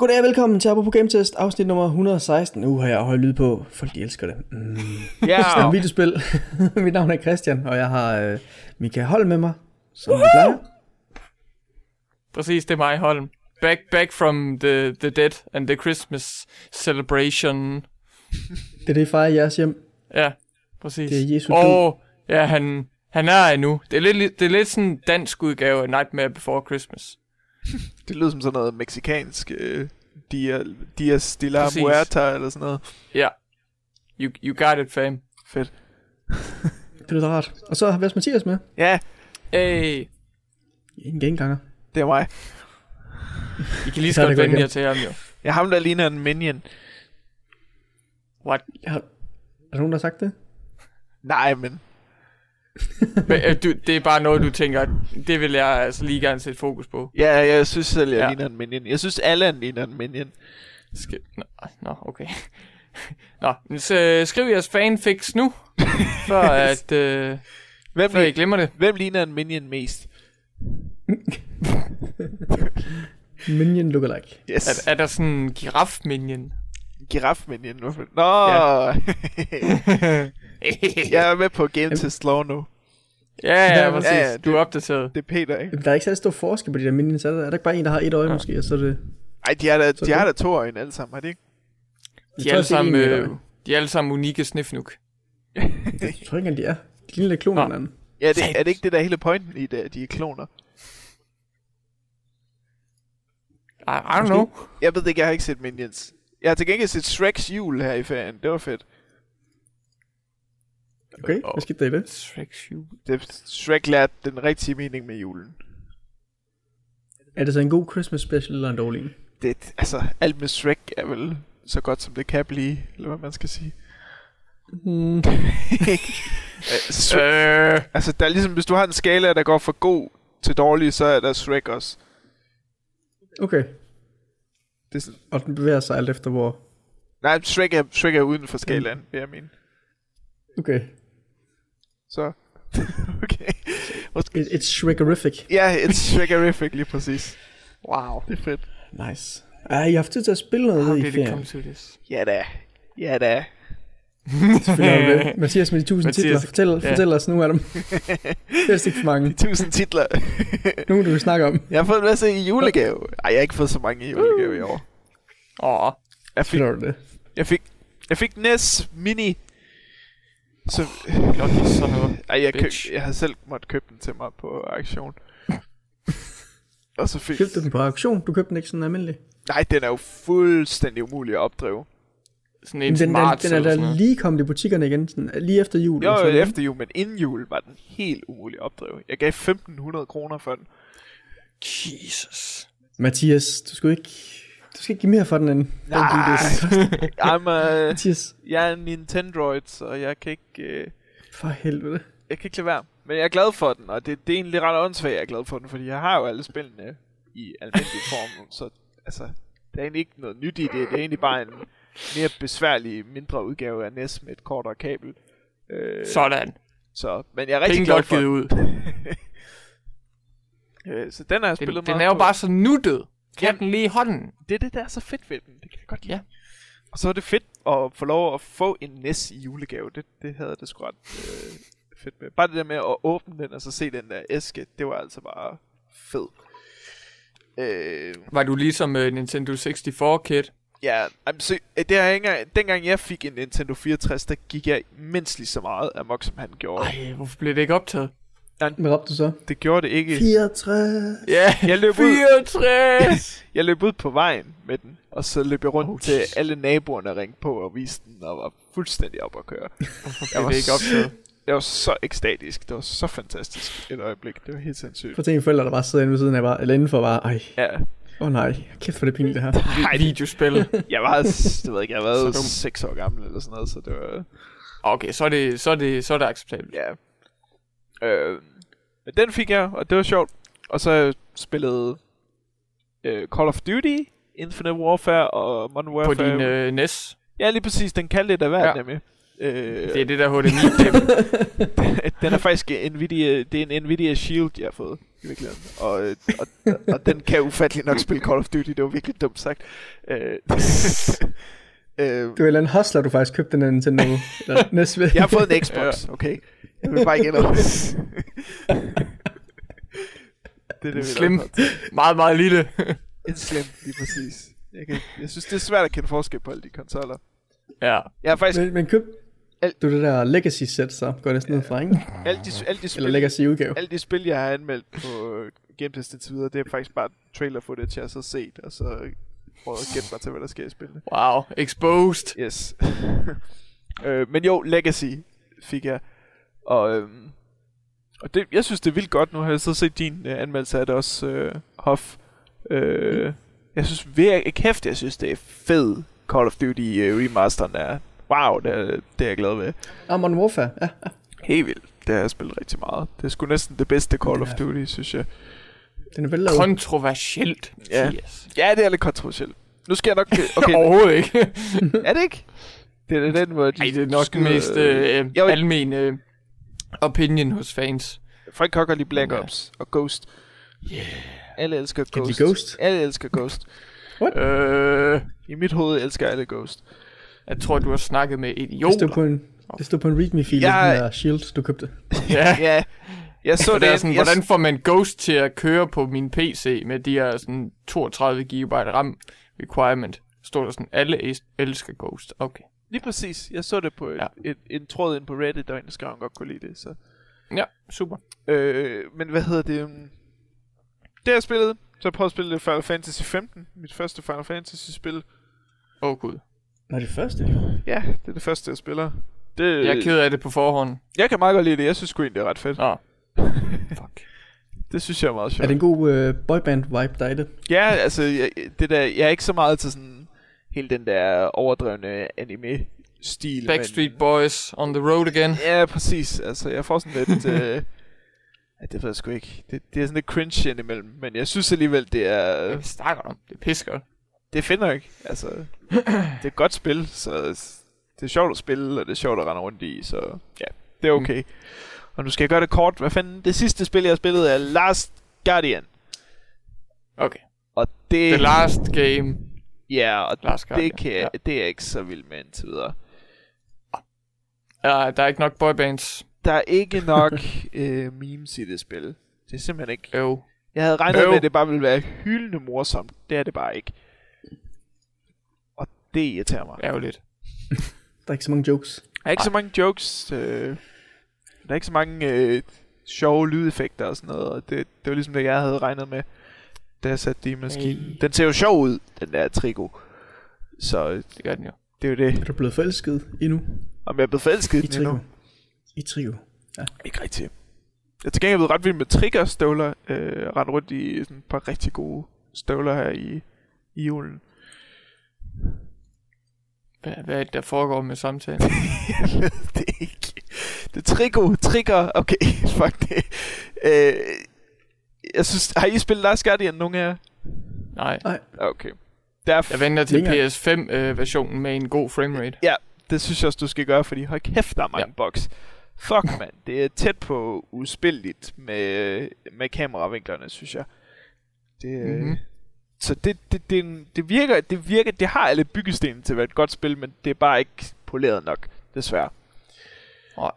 Goddag og velkommen til Apropos Game Test, afsnit nummer 116. Nu har jeg højt lyd på. Folk de elsker det. Mm. Er et videospil. Mit navn er Christian, og jeg har øh, Mika Holm med mig, som vi plejer. præcis, det er mig, Holm. Back, back from the, the dead and the Christmas celebration. Det er det, fejrer jeres hjem. Ja, præcis. Det er Jesu Og ja, han, han er endnu. Det er lidt, det er lidt sådan en dansk udgave af Nightmare Before Christmas. Det lyder som sådan noget meksikansk uh, dia, Dias de la Præcis. Muerta eller sådan noget. Ja. You, you got it, fam. Fedt. Det lyder rart. Og så har vi også Mathias med. Ja, Hey. En genganger. det er mig. I kan lige Så godt vende jer til ham, jo. Jeg har ham, der ligner en minion. What? Jeg har... Er der nogen, der har sagt det? Nej, men Men, øh, du, det er bare noget, du tænker, det vil jeg altså lige gerne sætte fokus på. ja, jeg synes selv, jeg Ja. ligner en minion. Jeg synes, alle ligner en minion. Skal... Nå, nå, okay. Nå, så skriv jeres fanfics nu, for at, øh, Hvem, før I glemmer det. hvem ligner en minion mest? Minion lookalike. Yes. Er, er der sådan en giraf-minion? Giraf minion. Hvorfor? Nå, Ja. Ja. jeg er med på Game Test Law nu. Ja, ja, Ja, præcis. ja, du er opdateret. Det er Peter, ikke? Der er ikke særlig stor forskel på de der minions. Er der, er der ikke bare en, der har et øje Ja. måske, og så er det... Ej, de har da, de har det- da to øjne alle sammen, har de ikke? De er alle det sammen, øh, de er alle sammen unikke snifnuk. Jeg tror ikke engang, de er. De ligner lidt kloner hinanden. Ja, det, er det ikke det, der er hele pointen i det, at de er kloner? I, I don't know. Jeg ved det ikke, jeg har ikke set Minions. Jeg har til gengæld set Shreks jul her i ferien. Det var fedt. Okay, hvad skete der i det? Shrek Shoe. Det, Shrek lærte den rigtige mening med julen. Er det så en god Christmas special eller en dårlig en? Det, altså, alt med Shrek er vel så godt, som det kan blive, eller hvad man skal sige. Mm. Øh, Shrek, Øh, altså, der er ligesom, hvis du har en skala, der går fra god til dårlig, så er der Shrek også. Okay, Det er sådan, og den bevæger sig alt efter hvor... nej, Shrek er, Shrek er uden for skalaen, vil jeg mene. Okay, Så, okay. It, it's Shrek-erific. Ja, yeah, it's Shrek-erific lige præcis. wow. Det er fedt. Nice. Ej, jeg har haft tid til at spille noget How i did it ferien. come to this? Ja da. Ja da. Selvfølgelig det. Mathias med de tusind Mathias, titler. Fortæl, ja. fortæl os nu af dem. Helst ikke for mange. Tusind titler. Nu du vil snakke om. Jeg har fået en masse i julegave. Ej, jeg har ikke fået så mange i julegave i år. Åh, Jeg fik, det? jeg fik, jeg fik NES Mini. Så, lucky sådan noget. ej, jeg, køb, jeg har selv måtte købe den til mig på auktion. Og så fik... Købte du den på auktion? Du købte den ikke sådan almindelig? Nej, den er jo fuldstændig umulig at opdrive. Sådan en den, smart den, den er da lige kommet i butikkerne igen, sådan, lige efter jul. Jo, og sådan, efter jul, men inden jul var den helt umulig at opdrive. Jeg gav 1500 kroner for den. Jesus. Mathias, du skulle ikke... Du skal ikke give mere for den end... Nej. I'm a, Mathias, jeg er en Nintendroid, så jeg kan ikke... Uh, for helvede. jeg kan ikke lade være. Men jeg er glad for den, og det, det er egentlig ret åndssvagt, jeg er glad for den, fordi jeg har jo alle spillene i almindelig form, så altså, der er egentlig ikke noget nyt i det. Det er egentlig bare en mere besværlig, mindre udgave af NES med et kortere kabel. Øh, Sådan. så, men jeg er rigtig Penge glad for givet den. ud. Øh, så den har jeg Den, spillet den meget er jo på. bare så nuttet. Den lige i hånden? Det er det, der er så fedt ved den. Det kan jeg godt lide. Ja. Og så er det fedt at få lov at få en NES i julegave. Det, det havde det sgu ret øh, fedt med. Bare det der med at åbne den og så se den der æske, det var altså bare fed. Øh, Var du ligesom uh, Nintendo 64-kid? ja, jamen, så, øh, det ikke engang, dengang jeg fik en Nintendo 64, der gik jeg mindst lige så meget amok, som han gjorde. Ej, hvorfor blev det ikke optaget? Hvad råbte du så? Det gjorde det ikke. 64. Ja, Jeg løb ud. 64! Jeg løb ud på vejen med den, og så løb jeg rundt Oh, til Jesus. alle naboerne ringte på og viste den, og var fuldstændig op at køre. Jeg var det ikke optaget? Det var så ekstatisk. Det var så fantastisk et øjeblik. Det var helt sindssygt. For tænke forældre, der bare sidder inde ved siden af, bare, eller indenfor bare, ej, Ja. åh oh, nej, kæft for det pinligt det her. Ej, det, Videospil. jeg var, det ved jeg ikke, jeg Så dum. 6 år gammel eller sådan noget, så det var, Okay, så er det, så er det, så er det acceptabelt. ja. Øh, men den fik jeg, og det var sjovt. Og så spillet øh, Call of Duty, Infinite Warfare og Modern På Warfare. din øh, NES. Ja, lige præcis. Den kan lidt af hvert, Ja. nemlig. Øh, Det er det der HDMI-klip. den er faktisk Nvidia, det er en Nvidia Shield, jeg har fået. i virkeligheden. Og, øh, og, og den kan ufattelig nok spille Call of Duty. Det var virkelig dumt sagt. Øh, øh, Det var en eller anden hustler, du faktisk købte den her Nintendo. næste jeg har fået en Xbox, okay? Jeg vil bare ikke ændre. det er det, vi Slim. Meget, meget lille. En slim, lige præcis. Jeg, kan, jeg synes, det er svært at kende forskel på alle de konsoller. ja. Jeg faktisk Men, men køb Alt- du det der Legacy set, så går det sådan ud fra, ikke? alle de, alle de Eller spil, Legacy udgave. alle de spil, jeg har anmeldt på øh, GameTest indtil videre, det er faktisk bare trailer footage, jeg har så set, og så prøvet at gætte mig til, hvad der sker i spillene. Wow. Exposed. Yes. øh, men jo, Legacy fik jeg. Og, øhm, og det, jeg synes, det er vildt godt. Nu har jeg så set din øh, anmeldelse af det også, øh, Hoff. Øh, jeg synes virkelig kæft, jeg synes, det er fed Call of Duty øh, remasteren der. Wow, det er, det er jeg glad ved. Ah, Modern Warfare, ja. Helt vildt. Det har jeg spillet rigtig meget. Det er sgu næsten det bedste Call of Ja. Duty, synes jeg. Den er vel lavet. Kontroversielt. Ja. Yes. Ja, det er lidt kontroversielt. Nu skal jeg nok... Okay, Overhovedet ikke. er det ikke? Det er den måde, de Ej, det er nok den skyder- mest øh, Jo, almen øh, opinion hos fans. Folk kan godt lide Black Ja. Ops og Ghost. Yeah. Alle elsker Kan de Ghost. Ghost? Alle elsker Ghost. Øh, I mit hoved elsker alle Ghost. jeg tror, du har snakket med Det stod idioter. på en, det stod på en readme-fil, ja. den der shield, du købte. Ja. Ja, jeg så det. det er sådan, jeg, hvordan får man Ghost til at køre på min PC med de her sådan 32 GB RAM requirement? Står der sådan, alle elsker Ghost. Okay. Lige præcis. Jeg så det på et, Ja. et, en tråd ind på Reddit, der var en, der skrev, godt kunne lide det. Så. Ja, super. Øh, men hvad hedder det? um, Det jeg spillet. Så jeg prøvet at spille lidt Final Fantasy 15. Mit første Final Fantasy spil. Åh oh, gud. Nå, det første. Ja, det er det første, jeg spiller. Det, Jeg er ked af det på forhånd. jeg kan meget godt lide det. Jeg synes sgu egentlig, det er ret fedt. Nå. Fuck. Det synes jeg er meget sjovt. Er det en god øh, boyband-vibe, der er i det? Ja, altså, jeg, det der, jeg er ikke så meget til sådan hele den der overdrevne anime-stil. Backstreet Boys on the road again. Men, ja, præcis. Altså, jeg får sådan lidt... øh, ja, det ved jeg sgu ikke. Det, det er sådan lidt cringe indimellem. Men jeg synes alligevel, det er... Hvad snakker om? Det er pissegodt. Det er fedt nok. Altså, det er et godt spil, så det er sjovt at spille, og det er sjovt at rende rundt i, så ja, det er okay. Og nu skal jeg gøre det kort. Hvad fanden? Det sidste spil, jeg har spillet, er Last Guardian. Okay. Og det... The last game. Ja, og Last Guardian, det, kan, ja. det er jeg ikke så vild med indtil videre. Ja, der er ikke nok boybands. Der er ikke nok øh, memes i det spil. Det er simpelthen ikke... Jo. Jeg havde regnet Øv. med, at det bare ville være hyldende morsomt. Det er det bare ikke. Og det irriterer mig. Ærgerligt. Der er ikke så mange jokes. Der er ikke så mange jokes. Øh, der er ikke så mange øh, sjove lydeffekter og sådan noget. Og det, det var ligesom det, jeg havde regnet med, da jeg satte det i maskinen. Ej. Den ser jo sjov ud, den der trigo. Så øh, Det gør den jo. det er jo det. Er du blevet forelsket endnu? Om jeg er blevet forelsket I den endnu. trio. I trio. Ikke rigtigt. Jeg er til gengæld blevet ret vild med triggerstøvler. Øh, ret rundt i sådan et par rigtig gode støvler her i, i julen. Hvad, hvad er det, der foregår med samtalen? Jeg ved det ikke. Det er trigo, trigger. Okay, fuck det. Øh, jeg synes, har I spillet Last Guardian, nogen af jer? Nej. Okay. Der er Jeg venter til Længere. PS5-versionen med en god framerate. Det synes jeg også, du skal gøre, fordi hold kæft, der er mange ja. bugs. Fuck, mand. Det er tæt på uspilligt med, med kameravinklerne, synes jeg. Det, Mhm. mm-hmm. Så det, det, det, det, virker, det virker, det har alle byggesten til at være et godt spil, men det er bare ikke poleret nok, desværre. Nej.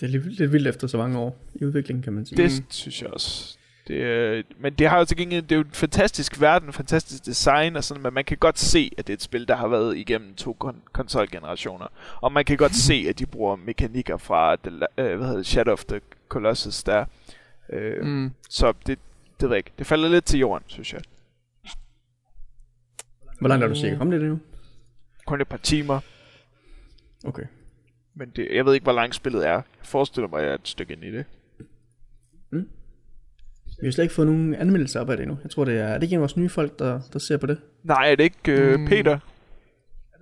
Det er lidt, lidt vildt efter så mange år i udviklingen, kan man sige. Det mm. synes jeg også. Det, øh, men det har jo til gengæld, det er jo en fantastisk verden, en fantastisk design og sådan, men man kan godt se, at det er et spil, der har været igennem to kon- konsolgenerationer. Og man kan godt se, at de bruger mekanikker fra the, øh, hvad hedder det, Shadow of the Colossus der. Øh, mm. Mm. Så det, det ved jeg ikke. Det falder lidt til jorden, synes jeg. Hvor langt er du sikker? Kom det nu? Kun et par timer, Okay. men det, jeg ved ikke, hvor langt spillet er. Jeg forestiller mig, at jeg er et stykke ind i det. Vi har slet ikke fået nogen anmeldelser op af det endnu. Jeg tror, det er... Er det ikke en af vores nye folk, der, der ser på det? Nej, er det ikke øh, Mm. Peter?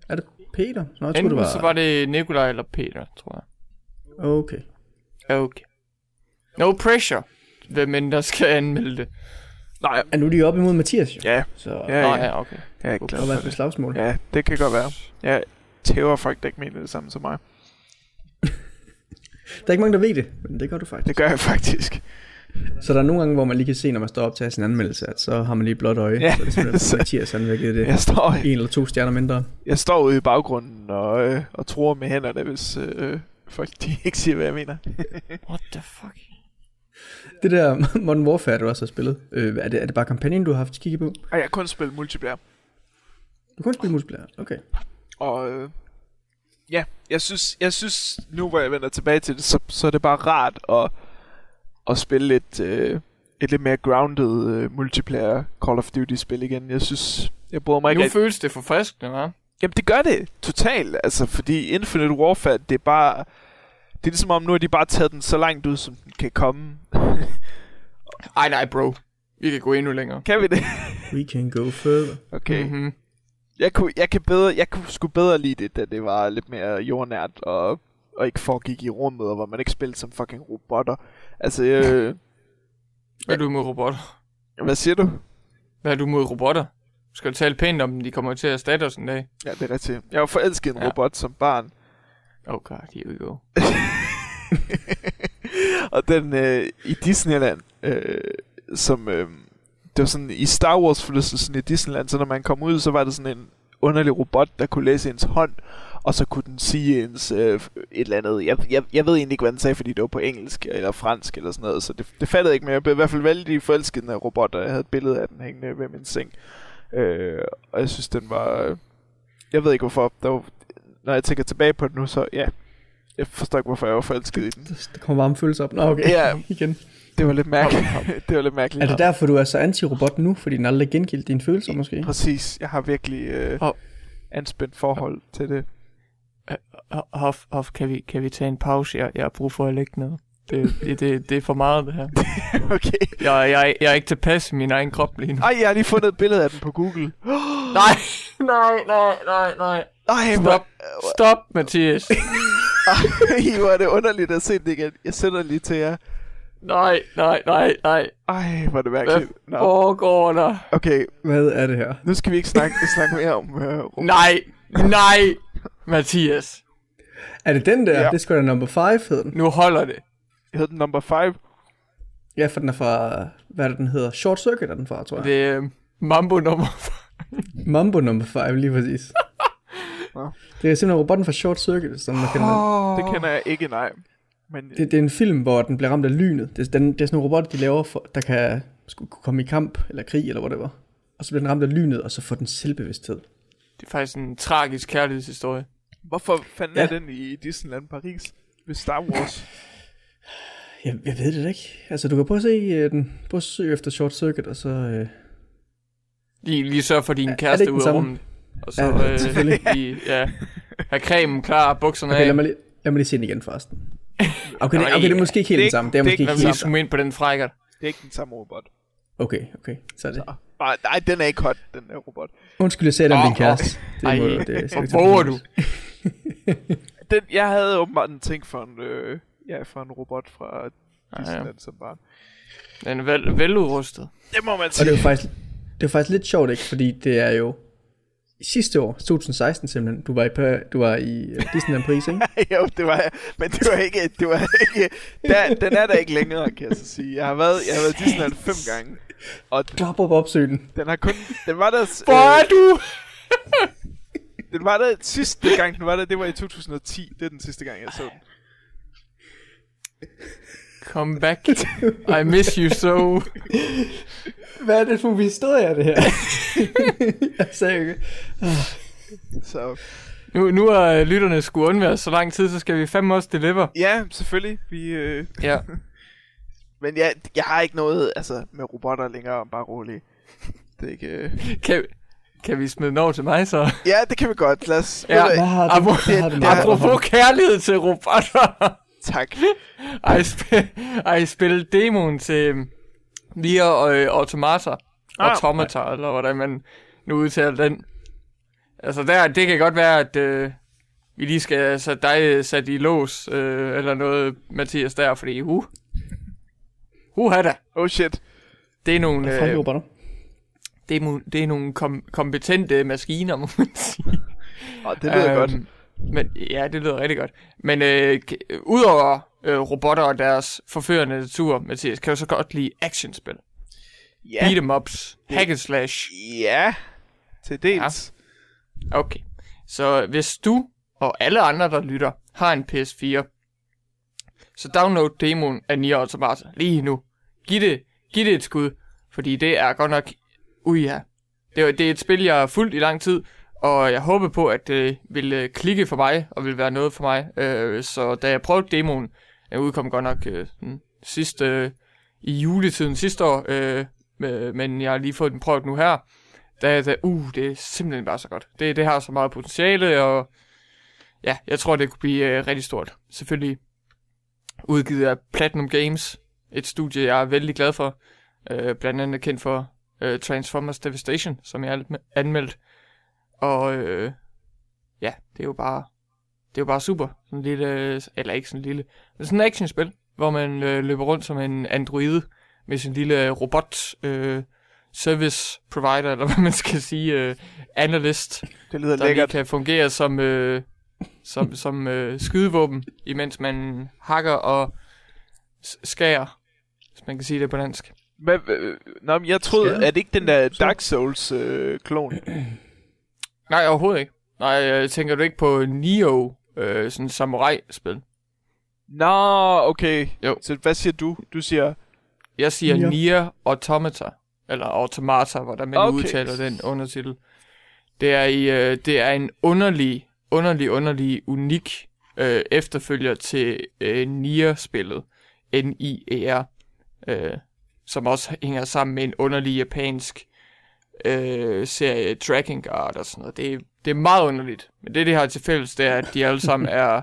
Er det Peter? Nå, jeg tror, det var... så var det Nikolaj eller Peter, tror jeg. Okay. Okay. No pressure. Hvem end der skal anmelde det. Nej, Er nu de oppe imod Mathias, jo? ja, Så ja, Nå, ja. ja, okay. Jeg er glad for det. et slagsmål. Ja, det kan godt være. Jeg tæver folk, der ikke mener det samme som mig. Der er ikke mange, der ved det, men det gør du faktisk. Det gør jeg faktisk. Så der er nogle gange, hvor man lige kan se, når man står op til sin anmeldelse, at så har man lige blåt øje. Ja. Så det er at Mathias han vil det Jeg står, en eller to stjerner mindre. jeg står ude i baggrunden og, øh, og tror med hænderne, hvis øh, folk de ikke siger, hvad jeg mener. What the fuck? Det der Modern Warfare, du også har spillet, øh, er, det, er det bare kampagnen, du har haft kigget på? Ej, jeg har kun spillet multiplayer. Du kun spille multiplayer, okay. Og øh, ja, jeg synes, jeg synes, nu hvor jeg vender tilbage til det, så, så er det bare rart at, at spille lidt, øh, et lidt mere grounded øh, multiplayer Call of Duty spil igen. Jeg synes, jeg bryder mig ikke Nu føles det forfriskende, hva'? Jamen det gør det totalt, altså fordi Infinite Warfare, det er bare, det er ligesom om nu har de bare taget den så langt ud, som den kan komme. Ej, nej, bro. Vi kan gå endnu længere. kan vi det? We can go further. Okay. Mm-hmm. Jeg kunne, jeg kan bedre, jeg kunne sgu bedre lide det, da det var lidt mere jordnært, og, og ikke foregik i rummet, og hvor man ikke spillede som fucking robotter. Altså, øh, Hvad er du mod robotter? hvad siger du? Hvad er du mod robotter? Du skal tale pænt om dem, de kommer til at erstatte os en dag. Ja, det er rigtigt. Jeg var forelsket i en Ja. robot som barn. Oh god, here we go. og den øh, i Disneyland, øh, som øh, det var sådan i Star Wars forlystelsen i Disneyland, så når man kom ud, så var der sådan en underlig robot, der kunne læse ens hånd, og så kunne den sige ens øh, et eller andet. Jeg, jeg, jeg ved egentlig ikke, hvad den sagde, fordi det var på engelsk eller fransk eller sådan noget, så det, det fattede jeg ikke, men jeg blev i hvert fald vældig forelsket den her robot, og jeg havde et billede af den hængende ved min seng. Øh, og jeg synes, den var... Øh, jeg ved ikke, hvorfor. Der var, når jeg tænker tilbage på det nu, så ja, jeg forstår ikke, hvorfor jeg var forelsket i den. Der kommer varme følelser op. Nå, okay. Ja. Igen. Det var lidt mærkeligt. det var lidt mærkeligt. Er det derfor, du er så anti-robot nu? Fordi den aldrig gengældt dine følelser, måske? Præcis. Jeg har virkelig øh, Hov. anspændt forhold til det. Hof, Hof, kan vi, kan vi tage en pause? Jeg, jeg har brug for at lægge noget. Det, det, det, det er for meget, det her. okay. Jeg, jeg, jeg er ikke tilpas i min egen krop lige nu. Ej, jeg har lige fundet et billede af den på Google. Nej, nej, nej, nej, nej. Ej, hvor, Stop, stop, Mathias. Ej, hvor er det underligt at se det igen. Jeg sender lige til jer. Nej, nej, nej, nej. Ej, hvor er det Hvad mærkeligt. Nå. foregår der? Okay, Hvad er det her? nu skal vi ikke snakke, snakke mere om rum. Nej, nej, Mathias. Er det den der? Ja. Det skulle da number 5, hed den. Nu holder det. Jeg hedder den number 5. Ja, for den er fra, hvad er den hedder? Short Circuit er den fra, tror jeg. Det er øh, Mambo nummer. Mambo number 5, lige præcis. Nå. det er simpelthen robotten fra Short Circuit, som man kender den. Det kender jeg ikke, nej. Men Det, det er en film, hvor den bliver ramt af lynet. Det, er- den, det er sådan en robot, de laver, for, der kan skulle kunne komme i kamp, eller krig, eller hvad det var. Og så bliver den ramt af lynet, og så får den selvbevidsthed. Det er faktisk en tragisk kærlighedshistorie. Hvorfor fanden Ja. er den i Disneyland Paris? Ved Star Wars? Jeg, jeg ved det ikke. Altså, du kan prøve at se uh, den. Prøv at søge efter Short Circuit, og så... Uh, Lige, lige sørg for din det kæreste ikke den ud af rummet. Og så Ja, øh, selvfølgelig. lige, ja, have cremen klar, bukserne okay, af. lad mig, lige, lad mig lige se den igen, forresten. Okay, det, okay, det er måske ikke helt det er den samme. Det er ikke- måske det er ikke mig helt lige den zoome ind på den frækker. Det er ikke den samme robot. Okay, okay. Så er det. Nej, nej, den er ikke hot, den der robot. Undskyld, jeg sagde det om Åh, din kæreste. Det Ej, må, hvor det, på du? Den, jeg havde åbenbart en ting for en, øh, ja, for en robot fra Ja, ja. Disneyland som barn. Den er vel, veludrustet. Det må man Og sige. det er faktisk, det er faktisk lidt sjovt, ikke? Fordi det er jo sidste år, 2016 simpelthen, du var i, du var i øh, Disneyland Paris, ikke? jo, det var men det var ikke, det var ikke, der, den er der ikke længere, kan jeg så sige. Jeg har været, jeg har været i Disneyland fem gange, og Drop op opsøg den. den har kun, den var der, Hvor er øh, du? den var der sidste gang, den var der, det var i 2010, det er den sidste gang, jeg så den. Come back. I miss you so. Hvad er det for en historie, det her? jeg sagde ikke. Så Nu, nu er lytterne skulle undvære så lang tid, så skal vi fandme også deliver. ja, selvfølgelig, vi, øh, Ja. men jeg, jeg har ikke noget, altså, med robotter længere, bare rolig. Det er ikke, øh... Kan, kan vi smide den over til mig så? Ja, det kan vi godt, lad os, Ja. hvad, har du, Apropos- har du med? Apropos kærlighed til robotter. tak. Har I, sp- har I spillet demoen til Nier og øh, Automata? Ah, Automata, eller hvordan man nu udtaler den. Altså der, det kan godt være, at øh, vi lige skal sætte dig sat i lås, øh, eller noget, Mathias, der, fordi uh, uh da. Oh shit. Det er nogle, øh. Det er, det er nogle kom- kompetente maskiner, må man sige. Oh, det lyder Øhm, godt. Men, ja, det lyder rigtig godt. Men øh, udover, øh, robotter og deres forførende natur, Mathias, kan du så godt lide actionspil. Ja, Beat em ups, hack and slash. ja til dels. Okay. Så hvis du og alle andre, der lytter, har en PS4, så download demoen af Nier Automata lige nu. Giv det, giv det et skud, fordi det er godt nok... Ui ja. Det er, det er et spil, jeg har fulgt i lang tid, og jeg håber på, at det vil øh, klikke for mig, og vil være noget for mig. Øh, så da jeg prøvede demoen, jeg udkom godt nok øh, sådan sidste, øh, i juletiden sidste år, øh, med- men jeg har lige fået den prøvet nu her. Da, jeg sagde, uh, det er simpelthen bare så godt. Det, det har så meget potentiale, og ja, jeg tror, det kunne blive øh, rigtig stort. Selvfølgelig udgivet af Platinum Games, et studie, jeg er vældig glad for. Øh, blandt andet kendt for øh, Transformers Devastation, som jeg har anmeldt. Og øh, ja, det er jo bare det er jo bare super. Sådan en lille, eller ikke sådan en lille, men sådan et actionspil, hvor man øh, løber rundt som en android med sin lille robot øh, service provider, eller hvad man skal sige, øh, analyst, Det lyder der lækkert. kan fungere som, øh, som, som øh, skydevåben, imens man hakker og skærer, hvis man kan sige det på dansk. Hvad, nå, men jeg troede, jeg? er det ikke den der Dark Souls øh, klon? Nej, overhovedet ikke. Nej, jeg tænker du ikke på Neo, øh, sådan samurai-spil. Nå, okay. Jo. Så hvad siger du? Du siger... Jeg siger Nier. Nier Automata, eller Automata, hvordan man okay. udtaler den undertitel. Det er, i, øh, det er en underlig, underlig, underlig, unik øh, efterfølger til øh, Nier-spillet, N-I-E-R, øh, som også hænger sammen med en underlig japansk øh, serie Dragon Guard og sådan noget. Det, er- det er meget underligt. Men det, det har til fælles, det er, at de alle sammen er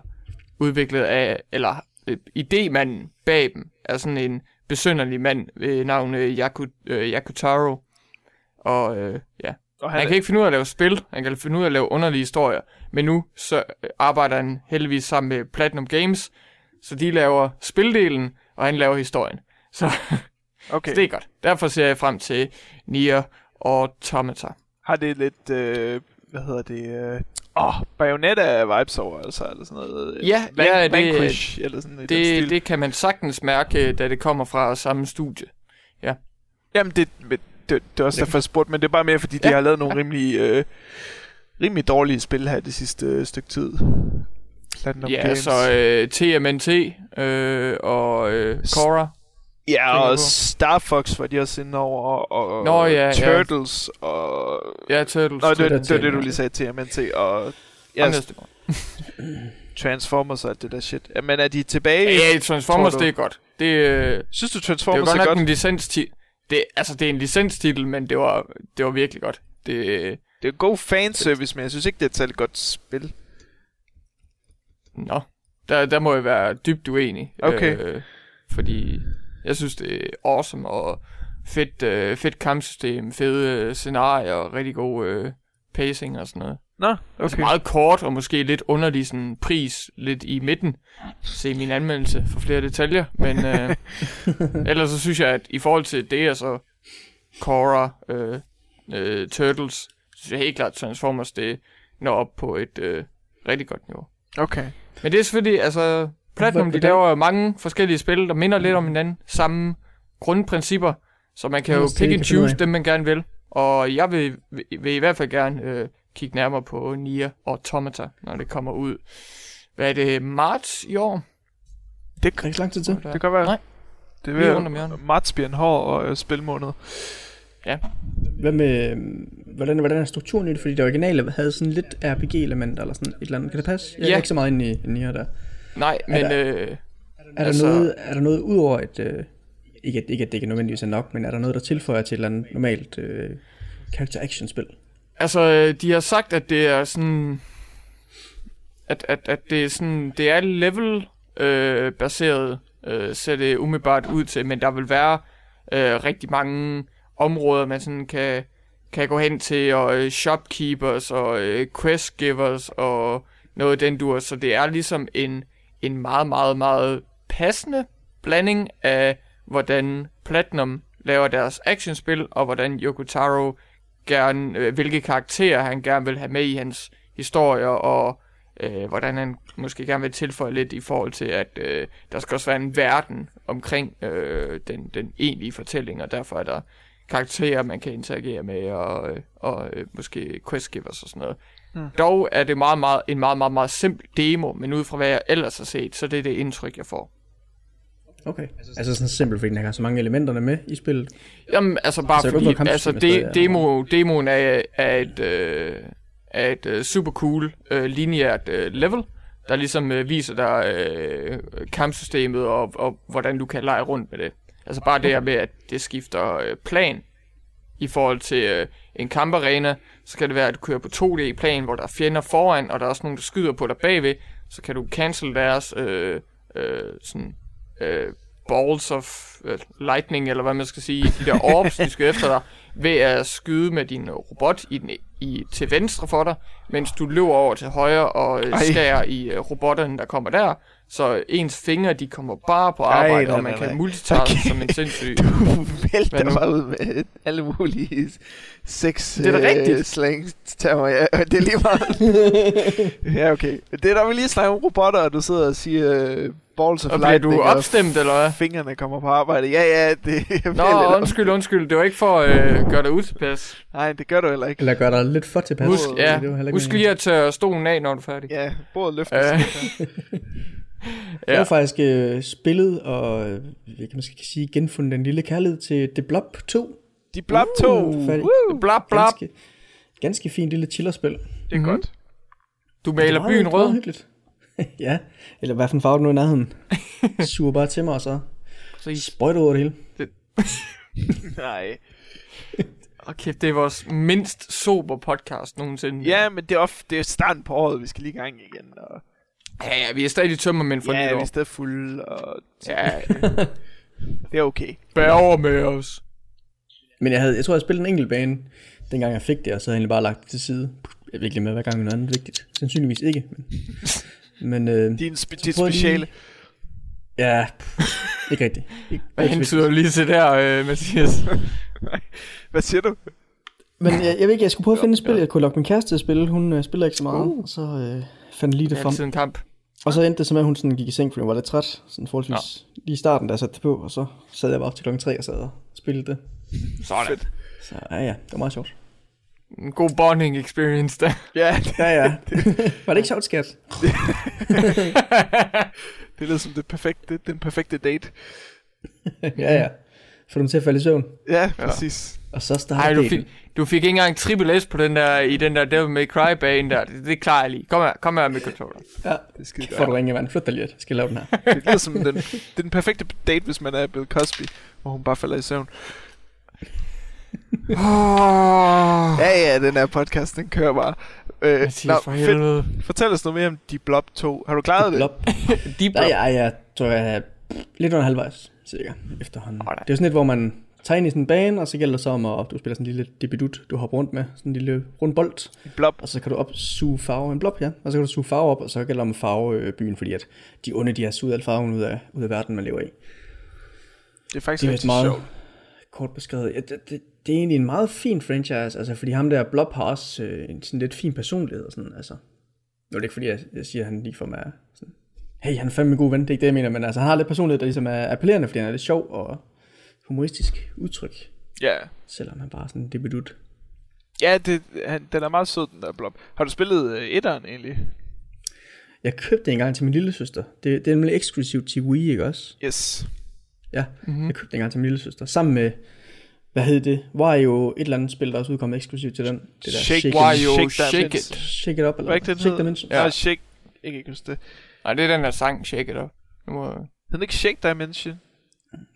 udviklet af, eller øh, idémanden bag dem, er sådan en besynderlig mand ved navn øh, Yaku, øh, Yakutaro. Og øh, ja, Og han kan ikke finde ud af at lave spil, han kan finde ud af at lave underlige historier, men nu så øh, arbejder han heldigvis sammen med Platinum Games, så de laver spildelen, og han laver historien. Så, Okay. så det er godt. Derfor ser jeg frem til Nier Automata. Har det lidt... Øh, hvad hedder det? Øh, åh, Bayonetta-vibes over, altså, eller sådan noget. Ja, Van- ja, det- Vanquish, eller sådan noget. Det, det kan man sagtens mærke, da det kommer fra samme studie. Jamen, det, men det, det er også derfor, jeg spurgte, men det er bare mere, fordi de Ja, har lavet nogle rimelig, øh, rimelig dårlige spil her det sidste øh, stykke tid. Platinum Ja, Games. så øh, TMNT øh, og øh, Cora. Ja, og på. Star Fox var de også inde over, og Nå, ja, ja. Turtles, og... Ja, Turtles. Nå, det, det, det, var det, du til, lige sagde, TMNT, og... Ja, Ja, næste år. Transformers og alt det der shit. Ja, men er de tilbage? Ja, Transformers, tror du? det er godt. Det, øh, Synes du, det er Transformers godt er nok godt? en licenstitel. Det, altså, det er en licenstitel, men det var, det var virkelig godt. Det, Det er god fanservice, men jeg synes ikke, det er et særligt godt spil. nå, der, der må jeg være dybt uenig. Okay. Øh, fordi jeg synes, det er awesome og fedt, øh, fedt kampsystem, fede øh, scenarier og rigtig god øh, pacing og sådan noget. Nå, Okay. Altså okay. meget kort og måske lidt underlig sådan pris, lidt i midten. Se min anmeldelse for flere detaljer, men øh, ellers så synes jeg, at i forhold til det og så Cora, øh, øh, Turtles, så synes jeg helt klart, Transformers det når op på et øh, rigtig godt niveau. Okay. Men det er selvfølgelig, altså Platinum, de laver jo mange forskellige spil, der minder lidt om hinanden, samme grundprincipper, så man kan jo pick and choose dem, man gerne vil. Og jeg vil, vil, i hvert fald gerne øh, kigge nærmere på Nier Automata, når det kommer ud. Hvad er det, marts i år? Det, er ikke så lang tid til. det kan godt være. Nej, det vil rundt om. Marts bliver en hård og øh, spilmåned. Hvad med, øhm, hvordan, hvordan er strukturen i det? Fordi det originale havde sådan lidt RPG-element eller sådan et eller andet. Kan det passe? Jeg er Ja. ikke så meget inde i, inde i her der. Nej, men der- øh, Er, Altså- der noget, er der noget ud over et... Øh, ikke, at, ikke at det ikke nødvendigvis er nok, men er der noget, der tilføjer til et eller andet normalt øh, character action spil? altså, øh, de har sagt, at det er sådan... At, at, at det er sådan... Det er level øh, baseret, øh, ser det umiddelbart ud til, men der vil være øh, rigtig mange områder, man sådan kan, kan gå hen til, og øh, shopkeepers, og øh, quest givers, og noget af den dur. Så det er ligesom en, en meget, meget, meget passende blanding af, hvordan Platinum laver deres actionspil, og hvordan Yoko Taro gerne, øh, hvilke karakterer han gerne vil have med i hans historier, og øh, hvordan han måske gerne vil tilføje lidt i forhold til, at øh, der skal også være en verden omkring øh, den, den egentlige fortælling, og derfor er der karakterer, man kan interagere med, og, øh, og øh, måske questgivers og sådan noget. Mm. Dog er det meget, meget, en meget, meget, meget simpel demo, men ud fra hvad jeg ellers har set, så det er det indtryk, jeg får. Okay. Altså sådan simpelt, fordi den har så mange elementerne med i spillet. Jamen, altså bare Så fordi, altså de, er- demo, demoen er, er et, øh, er et øh, super cool øh, lineært øh, level, der ligesom øh, viser dig øh, kampsystemet og, og hvordan du kan lege rundt med det. Altså bare det her med, at det skifter øh, plan i forhold til øh, en kamparena, så kan det være, at du kører på 2D-plan, hvor der er fjender foran, og der er også nogen, der skyder på dig bagved, så kan du cancel deres øh, øh, sådan, øh, balls of øh, lightning, eller hvad man skal sige, de der orbs, de skal efter dig, ved at skyde med din robot i den, i, til venstre for dig, mens du løber over til højre og øh, skærer i øh, robotterne, der kommer der. Så ens fingre, de kommer bare på arbejde, nej, og man nej, kan nej. multitaske Okay. som en sindssyg. Du vælter mig ud med alle mulige sex Det er da rigtigt. øh, slang termer. Ja, det er lige meget. ja, okay. Det er da vi lige snakker om robotter, og du sidder og siger øh, balls of Og bliver du opstemt, eller hvad? fingrene kommer på arbejde. Ja, ja, det er Nå, lidt- undskyld, undskyld. Det var ikke for at øh, gøre dig utilpas. Nej, det gør du heller ikke. Eller gør dig lidt for tilpas. Husk, ja, Det var husk lige at tage stolen af, når du er færdig. Ja, bordet løfter Øh. Jeg har faktisk øh, spillet og, øh, jeg kan måske sige, genfundet den lille kærlighed til The Blob 2. De blop to. Uh, færdig. Blap, blap. Ganske, ganske fint lille chillerspil. Det er Mhm. godt. Du Det maler var- byen det var rød. hyggeligt. ja, eller hvad for en farve du nu i nærheden. Suger bare til mig, og så Præcis. sprøjter over det hele. Nej. Okay, det er vores mindst sober podcast nogensinde. Ja, men det er, of, det er starten på året, vi skal lige i gang igen. Og, ja, ja vi er stadig tømmermænd for ja, vi nytår. er stadig fulde, og Ja, det er okay. bær over med os. Men jeg, havde, jeg tror, jeg spillede en enkelt bane, dengang jeg fik det, og så havde jeg egentlig bare lagt det til side. Jeg er virkelig med hver gang noget andet vigtigt. Sandsynligvis ikke. Men, men øh, Din spe- dit lige- speciale. ja, pff, ikke rigtigt. Ikke, Hvad hentyder du lige til der, øh, Mathias? Hvad siger du? Men jeg, jeg ved ikke, jeg skulle prøve at finde et spil, jeg kunne lokke min kæreste til at spille. Hun øh, spiller ikke så meget, uh. og så øh, fandt lige det Det er frem. altid en kamp. Og så endte det så med, at hun sådan gik i seng, fordi hun var lidt træt. Sådan forholdsvis lige i starten, da jeg satte det på, og så sad jeg bare op til klokken 3 og sad og spillede det. Sådan. Fedt. Så ja, ja, det var meget sjovt. En god bonding experience der. Ja, det, Ja, ja. var det ikke sjovt, skat? det lyder som det perfekte, den perfekte date. ja, ja. Få dem til at falde i søvn. Ja, præcis. Og så starter Ej, du fik, du fik ikke engang triple S på den der, i den der Devil May Cry bane der. Det, det klarer jeg lige. Kom her, kom her med controller. Ja, Det er skide får du ringe, mand. Flyt dig lige, jeg skal lave den her. Det lyder som den, det er den perfekte date, hvis man er Bill Cosby, hvor hun bare falder i søvn. Oh, Ja, ja, den her podcast, den kører bare. Øh, Mathias, for helvede. Fortæl os noget mere om De Blob 2. Har du klaret det? Blop. Deep Ja, ja, jeg tror, jeg er lidt under halvvejs, cirka, efterhånden. Sådan. Det er sådan lidt, hvor man tager ind i sådan en bane, og så gælder det så om, at du spiller sådan en lille debidut, du hopper rundt med, sådan en lille rund bold, De Blob. og så kan du opsuge farve, en blop, ja, og så kan du suge farve op, og så gælder det om at farve øh, byen, fordi at de onde, de har suget al farven ud af, ud af verden, man lever i. Det er faktisk Det er rigtig meget sjovt. kort beskrevet. Ja, det, det, det, er egentlig en meget fin franchise, altså fordi ham der Blob har også øh, en sådan lidt fin personlighed, og sådan, altså. Nu er det ikke fordi, jeg, jeg siger, at han lige for mig sådan, hey, han er fandme en god ven, det er ikke det, jeg mener, men altså, han har lidt personlighed, der ligesom er appellerende, fordi han er lidt sjov og humoristisk udtryk, Ja. selvom han bare er sådan en debidut. Ja, det, han, den er meget sød, den der Blob. Har du spillet øh, etteren egentlig? Jeg købte det engang til min lille søster. Det, det er nemlig eksklusivt til Wii, ikke også? Yes. Ja, Mhm. mm-hmm. jeg købte det engang til min lille søster. Sammen med, hvad hed det? Var jo et eller andet spil, der også udkom eksklusivt til den. Det der Shake- Wario, Shake that shake mince. it. Shake it up, eller Hvad er Shake? Dimension. Ja. Ja. Shake... Ikke, ikke huske det. Nej, det er den der sang, Shake It Up. Nu må... Hed den ikke Shake Dimension?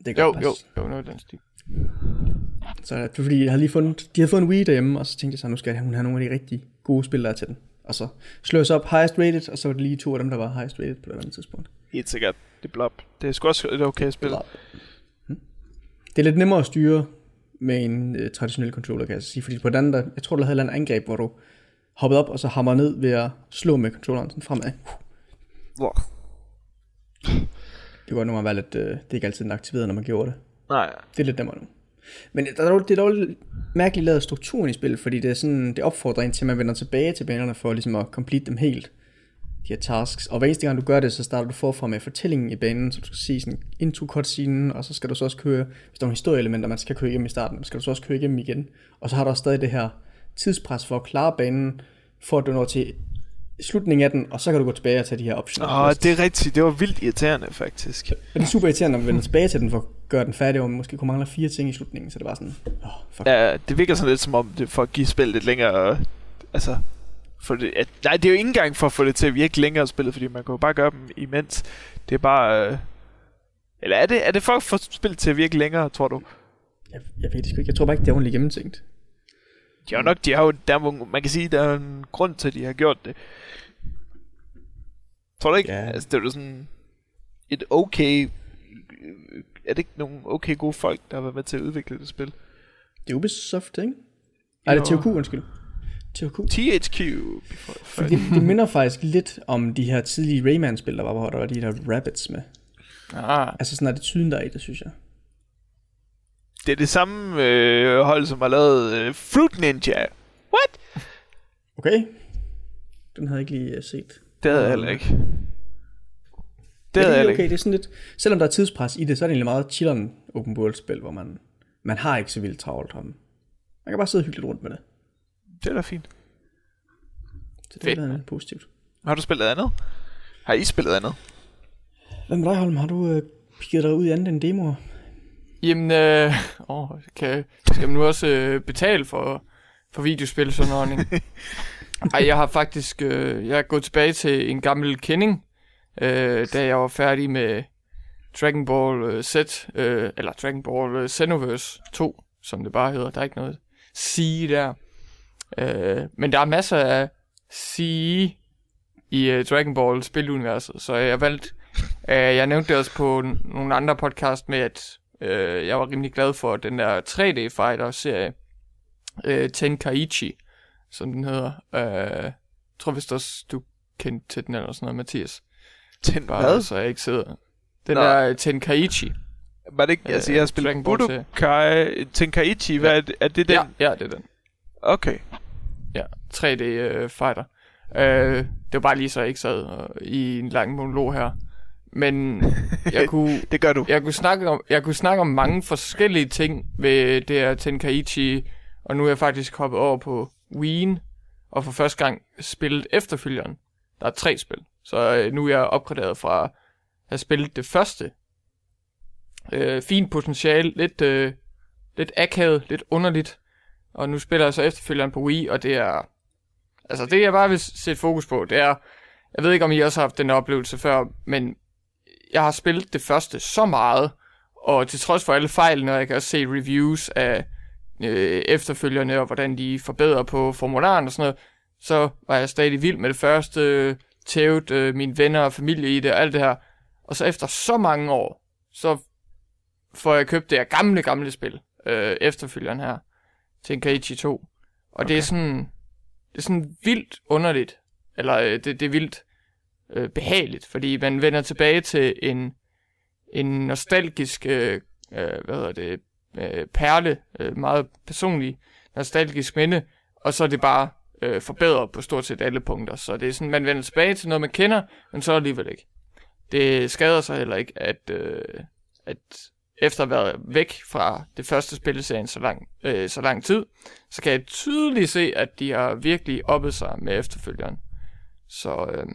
Det kan Jo, godt jo, jo, noget den stil. Så det er fordi, jeg havde lige fundet, de havde fået en Wii derhjemme, og så tænkte jeg så, nu skal hun have nogle af de rigtig gode spil, der er til den. Og så slog jeg så op highest rated, og så var det lige to af dem, der var highest rated på det andet tidspunkt. Helt sikkert. Det er Blob. Det er sgu også et okay spil. Hmm. Det er lidt nemmere at styre med en øh, traditionel controller, kan jeg sige. Fordi på den anden, der, jeg tror, der havde et angreb, hvor du hoppede op, og så hammer ned ved at slå med controlleren sådan fremad. Hvor? Det var nogle gange være lidt, øh, det er ikke altid aktiveret, når man gjorde det. Nej. Det er lidt nemmere nu. Men der er dog, det er dog mærkeligt lavet strukturen i spillet, fordi det, er sådan, det opfordrer en til, at man vender tilbage til banerne for ligesom at complete dem helt. de her tasks. Og hver eneste gang du gør det, så starter du forfra med fortællingen i banen, så du skal se sådan intro cutscene, og så skal du så også køre, hvis der er nogle historieelementer, man skal køre igennem i starten, så skal du så også køre igennem igen. Og så har du også stadig det her tidspres for at klare banen, for at du når til slutningen af den, og så kan du gå tilbage og tage de her options. Åh, det er rigtigt. Det var vildt irriterende, faktisk. Og det er super irriterende, når man vender tilbage til den, for at gøre den færdig, og man måske kunne mangle fire ting i slutningen, så det var sådan, åh, oh, fuck. Ja, det virker sådan lidt som om, det for at give spillet lidt længere... Altså, for det, at, nej, det er jo ikke engang for at få det til at virke længere spillet, fordi man kan jo bare gøre dem imens. Det er bare... Øh, eller er det, er det for at få spillet til at virke længere, tror du? Jeg, jeg ved det sgu ikke. Jeg tror bare ikke, det er ordentligt gennemtænkt. De har nok, de har jo, der, er man kan sige, der er en grund til, at de har gjort det. Tror du ikke? Ja. Altså, det er jo sådan et okay... Er det ikke nogle okay gode folk, der har været med til at udvikle det spil? Det er Ubisoft, ikke? Nej, det er THQ, undskyld. THQ. THQ. Fordi det minder faktisk lidt om de her tidlige Rayman-spil, der var, hvor der var de her rabbits med. Ah, Altså sådan er det tyden der er i det, synes jeg. Det er det samme øh, hold, som har lavet øh, Fruit Ninja. What? Okay. Den havde jeg ikke lige uh, set. Det havde jeg heller ikke. Det, ja, det er heller okay, ikke. det er sådan lidt, selvom der er tidspres i det, så er det egentlig meget chilleren open world spil, hvor man, man har ikke så vildt travlt om. Man kan bare sidde og hygge lidt rundt med det. Det er da fint. Så det er positivt. Har du spillet andet? Har I spillet andet? Hvad med dig, Holm? Har du øh, kigget dig ud i andet end demoer? Jamen, øh, åh, kan, skal man nu også øh, betale for, for videospilsunderholdning? Ej, jeg har faktisk øh, jeg er gået tilbage til en gammel kending, øh, da jeg var færdig med Dragon Ball øh, Z, øh, eller Dragon Ball øh, Xenoverse 2, som det bare hedder. Der er ikke noget C der. Øh, men der er masser af C i øh, Dragon Ball spiluniverset, så jeg valgte, øh, jeg nævnte det også på n- nogle andre podcast med, at øh, jeg var rimelig glad for den der 3D fighter serie, øh, Tenkaichi, som den hedder. Øh, tror vist også, du kendte til den eller sådan noget, Mathias. Til Bare hvad? så jeg ikke sidder. Den Nå. der øh, Tenkaichi. Var det ikke, altså jeg har Øh, spillet Budokai Tenkaichi, hvad er det, er det den? Ja, ja, det er den. Okay. Ja, 3D øh, fighter. Øh, det var bare lige så jeg ikke sad øh, i en lang monolog her. Men jeg kunne, Det gør du. jeg kunne, snakke om, jeg kunne snakke om mange forskellige ting ved det her Tenkaichi, og nu er jeg faktisk hoppet over på Wien, og for første gang spillet efterfølgeren. Der er tre spil, så øh, nu er jeg opgraderet fra at have spillet det første. Øh, fint potentiale, lidt, øh, lidt akavet, lidt underligt, og nu spiller jeg så efterfølgeren på Wii, og det er... Altså det jeg bare vil sætte fokus på, det er... Jeg ved ikke om I også har haft den oplevelse før, men jeg har spillet det første så meget, og til trods for alle fejlene, og jeg kan også se reviews af øh, efterfølgerne, og hvordan de forbedrer på formularen og sådan noget, så var jeg stadig vild med det første, øh, tævet øh, mine venner og familie i det, og alt det her. Og så efter så mange år, så får jeg købt det her gamle, gamle spil, øh, efterfølgeren her, til en Kaichi 2. Og okay. det er sådan, det er sådan vildt underligt, eller øh, det, det er vildt øh, behageligt, fordi man vender tilbage til en, en nostalgisk, øh, øh, hvad hedder det, øh, perle, øh, meget personlig, nostalgisk minde, og så er det bare øh, forbedret på stort set alle punkter. Så det er sådan, man vender tilbage til noget, man kender, men så alligevel ikke. Det skader sig heller ikke, at, øh, at efter at have været væk fra det første spil så lang, øh, så lang tid, så kan jeg tydeligt se, at de har virkelig oppet sig med efterfølgeren. Så øh,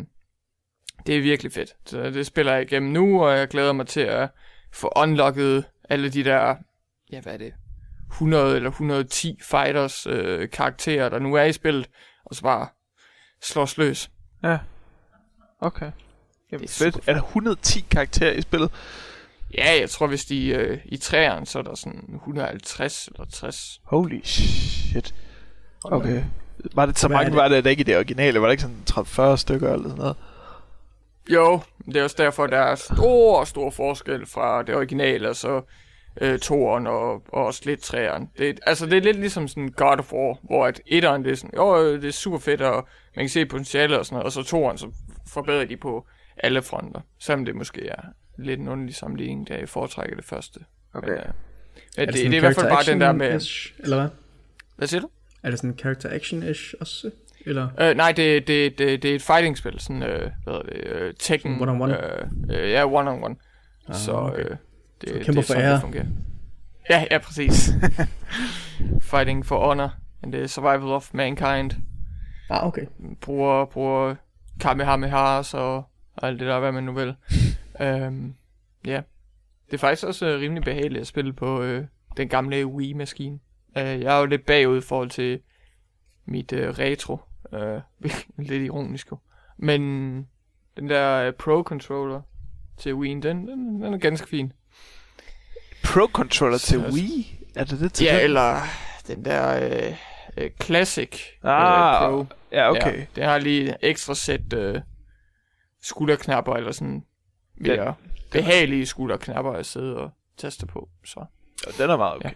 det er virkelig fedt. Så det spiller jeg igennem nu, og jeg glæder mig til at få unlocket alle de der, ja hvad er det, 100 eller 110 fighters øh, karakterer, der nu er i spillet, og så bare slås løs. Ja. Okay. Jamen, Det er fedt. Er der 110 karakterer i spillet? Ja, jeg tror, hvis de øh, i træerne, så er der sådan 150 eller 60. Holy shit. Okay. Var det så Hvad mange, det? var det ikke i det originale? Var det ikke sådan 30-40 stykker eller sådan noget? Jo, det er også derfor, der er stor, stor forskel fra det originale, og så øh, toeren og, og også lidt træeren. Det, altså, det er lidt ligesom sådan God of War, hvor at etteren, det er sådan, jo, det er super fedt, og man kan se potentiale og sådan noget, og så toeren, så forbedrer de på alle fronter. Selvom det måske er lidt en underlig sammenligning, da jeg foretrækker det første. Okay. Men, øh, men det, det, det er i hvert fald bare den der med... Eller hvad? Hvad siger du? Er det sådan character action-ish også? Eller? Øh, nej, det, det, det, det er et fighting-spil, sådan, øh, hvad hedder det, øh, Tekken. One-on-one? Øh, øh, ja, one-on-one. Ah, så okay. øh, det, Så det er for sådan, ære. det fungerer. Ja, ja, præcis. fighting for honor and the survival of mankind. Ah, okay. Bruger, bruger kamehamehas og, og alt det der, hvad man nu vil. øhm, ja. Det er faktisk også øh, rimelig behageligt at spille på øh, den gamle Wii-maskine. Øh, jeg er jo lidt bagud i forhold til mit øh, retro. Øh, lidt ironisk jo. Men den der øh, Pro-controller til Wii, den, den, den er ganske fin. Pro Controller til Wii? Er det det til Ja, den? eller den der øh, øh, Classic Ah, øh, Pro. Ja, okay. Ja, det har lige ekstra sæt øh, skulderknapper, eller sådan mere behagelige skulderknapper at sidde og taste på. Så. Ja. Den er meget okay.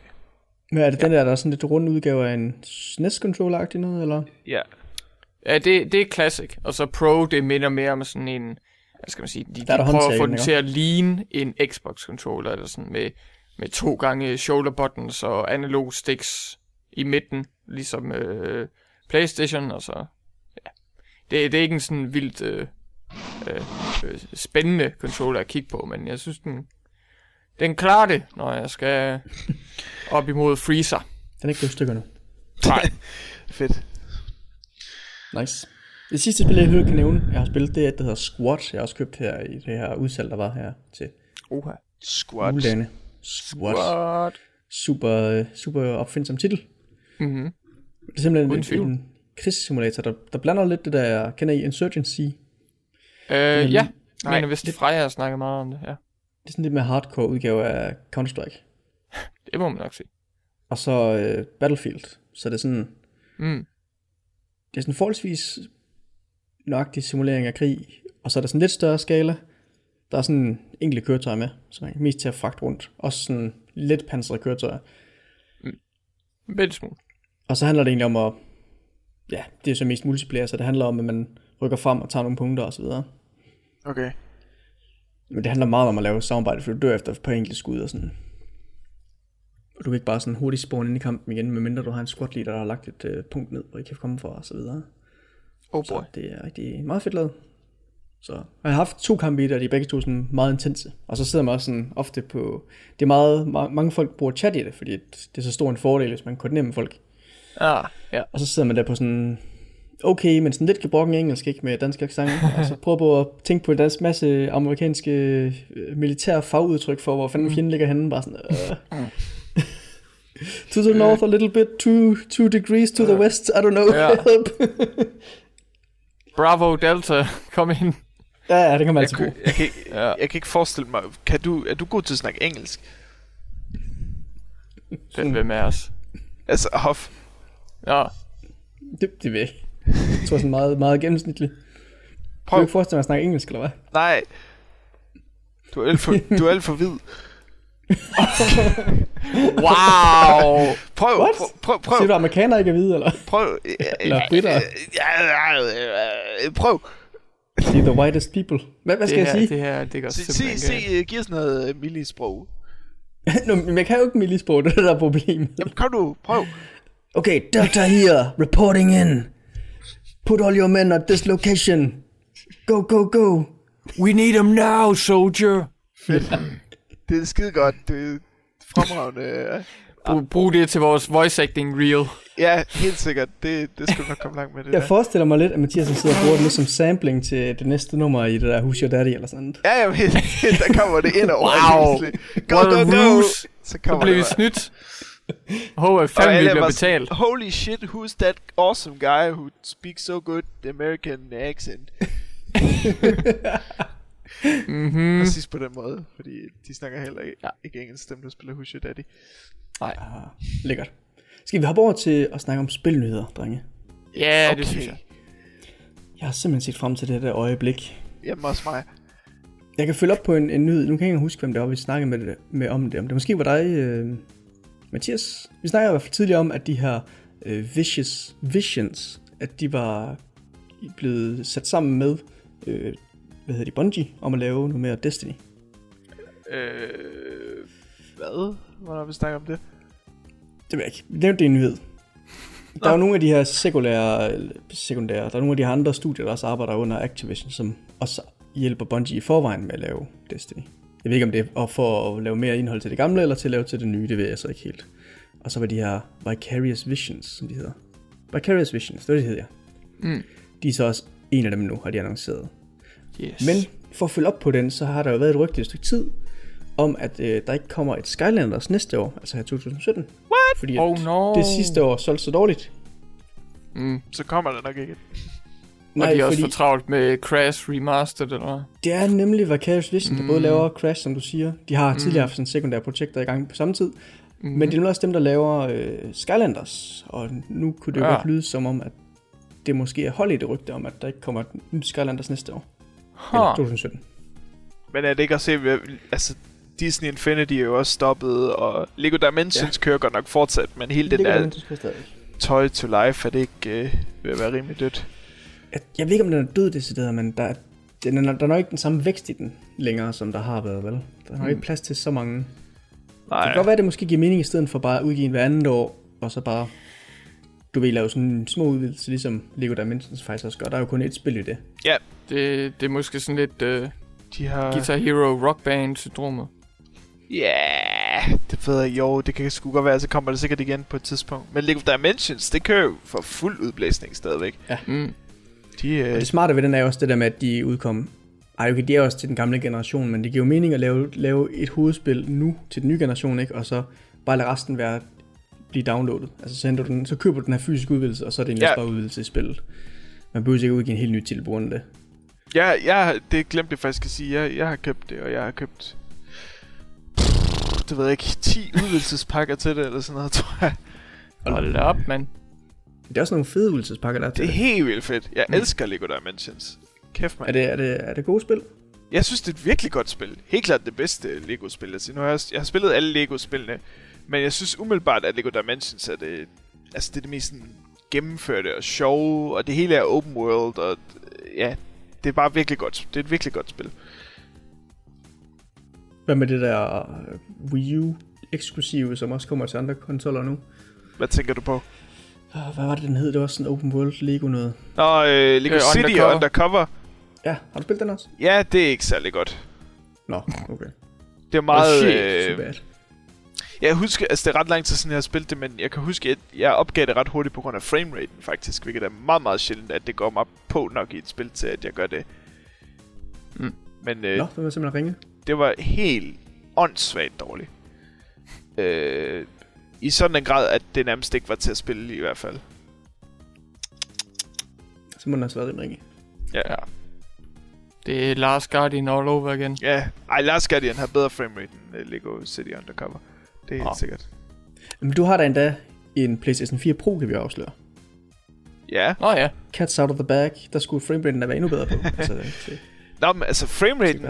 Men er det den der, der er sådan lidt runde udgave af en SNES-controller-agtig noget, eller? Ja. Ja, det, det er Classic, og så Pro, det minder mere om sådan en, hvad skal man sige, de, de Der er der prøver at få den, til at ligne en Xbox-controller, eller sådan med, med to gange shoulder buttons og analog sticks i midten, ligesom øh, Playstation, og så, ja. Det, det er ikke en sådan vildt øh, øh, øh, spændende controller at kigge på, men jeg synes, den, den klarer det, når jeg skal op imod Freezer. Den er ikke i stykker nu. Nej. Fedt. Nice. Det sidste spil, jeg hører kan nævne, jeg har spillet, det er et, der hedder Squat. Jeg har også købt her i det her udsalg, der var her til Uha. Squat. juledagene. Squat. What? Super, øh, super opfindsom titel. Mm-hmm. Det er simpelthen en, en krigssimulator, der, der blander lidt det der, kender I Insurgency? Øh, Men- ja. Jeg Nej, mener, hvis Freja har snakket meget om det, ja. Det er sådan lidt mere hardcore udgave af Counter-Strike. Det må man nok sige. Og så øh, Battlefield. Så det er sådan, Mm. det er sådan forholdsvis nøjagtig simulering af krig. Og så er der sådan lidt større skala. Der er sådan enkelte køretøjer med, så man kan mest til at fragte rundt. Også sådan lidt pansrede køretøjer. En bitte smule. Og så handler det egentlig om at, ja, det er så mest multiplayer, så det handler om, at man rykker frem og tager nogle punkter osv. Okay. Men det handler meget om at lave samarbejde, for du dør efter på enkelte skud og sådan. Og du kan ikke bare sådan hurtigt spawn ind i kampen igen, medmindre du har en squad leader, der har lagt et øh, punkt ned, hvor I kan komme fra og så videre. Oh Så boy. det er rigtig meget fedt lavet. Så jeg har haft to kampe i det, og de er begge to sådan meget intense. Og så sidder man også sådan ofte på... Det er meget, ma- mange folk bruger chat i det, fordi det er så stor en fordel, hvis man koordinerer med folk. Ah, ja. Og så sidder man der på sådan... Okay, men sådan lidt gebrokken engelsk, ikke med dansk accent. og så prøver på at tænke på en dansk masse amerikanske øh, militære fagudtryk for, hvor fanden fjenden ligger henne. Bare sådan... Øh. to the north a little bit, two, two degrees to the west, I don't know, help. Bravo Delta, kom ind. Ja, ja, det kan man Jeg, altså kan, bruge. jeg, kan, ikke- Ja. jeg kan ikke forestille mig... Kan du, er du god til at snakke engelsk? Den hvem er os? Altså, Hoff. Ja. Det, det ved jeg ikke. Jeg tror sådan meget, meget gennemsnitligt. Prøv. Du kan ikke forestille mig at snakke engelsk, eller hvad? Nej. Du er alt for, du er alt for hvid. Wow. Prøv, What? prøv, prøv, prøv, Siger du, amerikanere ikke er hvide, eller? prøv. Eller britter? Ja, ja, ja, Prøv. De er the whitest people. Hvad, hvad skal det jeg her, sige? det her, det går Se, simpelthen se, se, uh, giv os noget uh, milli sprog. Nå, men jeg kan jo ikke millisprog, det er det der er problemet. Jamen, kom nu, prøv. Okay, Delta here, reporting in. Put all your men at this location. Go, go, go. We need him now, soldier. Det er skide godt. Det er fremragende. øh. Brug, brug det til vores voice acting reel. Ja, helt sikkert. Det, det skal nok komme langt med det Jeg der. forestiller mig lidt, at Mathias sidder og bruger det lidt som sampling til det næste nummer i det der Who's Your Daddy eller sådan noget. Ja, jamen, der kommer det ind over. Wow. Go, go, go. Så Så kommer blev vi snydt. Håber, Og fandme vi bliver betalt. Holy shit, who's that awesome guy who speaks so good American accent? Mhm. Præcis på den måde, fordi de snakker heller ikke, Ja. ikke engelsk, dem der spiller Who's Your Daddy. Nej. Lækkert. Skal vi hoppe over til at snakke om spilnyheder, drenge? Ja, Okay. det synes jeg. Jeg har simpelthen set frem til det der øjeblik. Jamen også mig. Jeg kan følge op på en, en nyhed. Nu kan jeg ikke huske, hvem det var, vi snakkede med, det, med om det. Om det måske var dig, øh, Mathias. Vi snakkede i hvert fald tidligere om, at de her øh, Vicious Visions, at de var blevet sat sammen med, øh, hvad hedder de, Bungie, om at lave noget mere Destiny. Øh, hvad? Hvornår vi snakker om det? Det ved jeg ikke. Vi nævnte det i en nyhed. Der er jo nogle af de her sekulære, sekundære, der er nogle af de her andre studier, der også arbejder under Activision, som også hjælper Bungie i forvejen med at lave Destiny. Jeg ved ikke, om det er for at lave mere indhold til det gamle, eller til at lave til det nye, det ved jeg så ikke helt. Og så var de her Vicarious Visions, som de hedder. Vicarious Visions, det er det, de hedder. Mm. De er så også en af dem nu, har de annonceret. Yes. Men for at følge op på den, så har der jo været et rygte et stykke tid, om at øh, der ikke kommer et Skylanders næste år, altså her 2017. What? Fordi at Oh no. det sidste år solgte så dårligt. Mm. Så kommer der nok ikke. Nej, og de er også fordi for travlt med Crash Remastered, eller hvad? det er nemlig Vicarious Vision, der Mm. både laver Crash, som du siger. De har tidligere haft sådan sekundære projekter i gang på samme tid. Mm. Men det er nemlig også dem, der laver øh, Skylanders. Og nu kunne det jo Ja. godt lyde som om, at det måske er hold i det rygte om, at der ikke kommer et nyt Skylanders næste år. Eller Huh. 2017. Men er det ikke at se, hvad- altså Disney Infinity er jo også stoppet, og Lego Dimensions ja. kører godt nok fortsat, men hele den ligger der. Toy to Life, er det ikke øh, ved at være rimelig dødt? Jeg, jeg ved ikke, om den er død decideret, men der, er- den er, der er nok ikke den samme vækst i den længere, som der har været, vel? Der er nok Mm. ikke plads til så mange. Det Nej, kan godt være, at det måske giver mening, i stedet for bare at udgive en hver andet år, og så bare, du vil lave sådan en små udvidelse, ligesom Lego Dimensions faktisk også gør. Der er jo kun et spil i det. Det, det er måske sådan lidt uh, de har... Guitar Hero Rock Band syndromet. Ja, yeah, det ved jeg jo, det kan sgu godt være, så kommer det sikkert igen på et tidspunkt. Men Lego Dimensions, det kører jo for fuld udblæsning stadigvæk. Mm. De, Og øh, det smarte ved den er jo også det der med, at de udkom... Ej, okay, de er også til den gamle generation, men det giver jo mening at lave, lave et hovedspil nu til den nye generation, ikke? Og så bare lade resten være blive downloadet. Altså så, henter du den, så køber du den her fysiske udvidelse, og så er det egentlig Ja. ja. bare udvidelse i spillet. Man behøver ikke udgive en helt ny titel på grund af det. jeg, jeg, det glemte jeg faktisk at sige, jeg, jeg har købt det, og jeg har købt... Det ved jeg ikke, 10 udvidelsespakker til det, eller sådan noget, tror jeg. Hold da op, mand. Det er også nogle fede udvidelsespakker, der er Det til er det. helt vildt fedt. Jeg Mm. elsker Lego Dimensions. Kæft, man. Er det, er, det, er det gode spil? Jeg synes, det er et virkelig godt spil. Helt klart det bedste Lego-spil. Altså, nu har jeg, jeg har spillet alle Lego-spillene, men jeg synes umiddelbart, at Lego Dimensions er det, altså, det, er det mest sådan, gennemførte og sjove, og det hele er open world, og ja, det er bare virkelig godt. Det er et virkelig godt spil. Hvad med det der øh, Wii U eksklusive, som også kommer til andre konsoller nu? Hvad tænker du på? Øh, Hvad var det, den hed? Det var sådan open world Lego noget. Nå, øh, Lego Øh, City Undercover. Undercover. Ja, har du spillet den også? Ja, det er ikke særlig godt. Nå, okay. Det er meget... shit, Øh, øh, bad. jeg husker, altså det er ret lang tid siden, jeg har spillet det, men jeg kan huske, at jeg opgav det ret hurtigt på grund af frameraten faktisk, hvilket er meget, meget sjældent, at det går mig på nok i et spil til, at jeg gør det. Mm. Men øh, Nå, det var simpelthen ringe. Det var helt åndssvagt dårligt. Øh, I sådan en grad, at det nærmest ikke var til at spille i hvert fald. Så må den også være rimelig ringe. Ja. Ja. Det er Lars Guardian all over igen. Ja, ej, Last Guardian har bedre framerate end uh, Lego City Undercover. Det er helt Nå. sikkert. Men du har da endda en PlayStation 4 Pro, kan vi afsløre. Ja. Nå ja. Cats out of the bag, der skulle frameraten da være endnu bedre på. altså, det, Nå, men altså frameraten,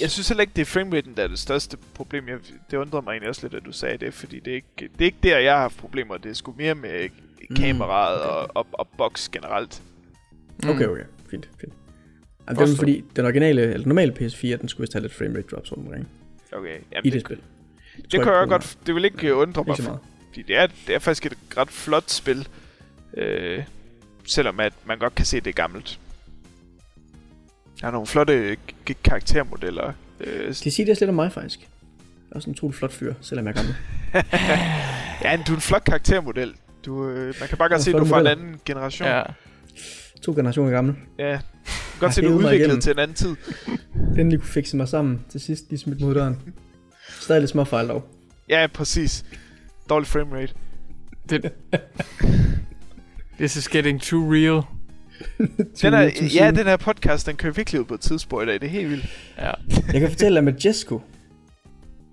jeg synes heller ikke, det er frameraten, der er det største problem. Jeg, det undrede mig egentlig også lidt, at du sagde det, fordi det er ikke, det er ikke der, jeg har haft problemer. Det er sgu mere med kameraet okay. og, og, og box generelt. Mm. okay, okay. Fint, fint. Jamen, det er fordi, den originale, eller normale PS4, den skulle vist have lidt framerate drops rundt omkring Okay, i jamen, det det, spil. det, det kan jeg godt... Det vil ikke undre mig, Ikke så meget. fordi det er, det er faktisk et ret flot spil. Øh, selvom at man godt kan se, at det er gammelt. Der er nogle flotte k- karaktermodeller. Øh, De siger det også lidt om mig, faktisk. Jeg er også en utrolig flot fyr, selvom jeg er gammel. ja, du er en flot karaktermodel. Du, øh, man kan bare godt se, at du er fra en anden generation. Ja. To generationer gammel. Ja. Du kan godt se, at du er udviklet til en anden tid. Endelig kunne fikse mig sammen til sidst, lige smidt mod døren. Stadig lidt små fejl dog. Ja, præcis. Dårlig framerate. Det... This is getting too real. Den er, Too ja, den her podcast, den kører virkelig ud på et tidspunkt i dag. Det er helt vildt. Ja. Jeg kan fortælle, at Majesco,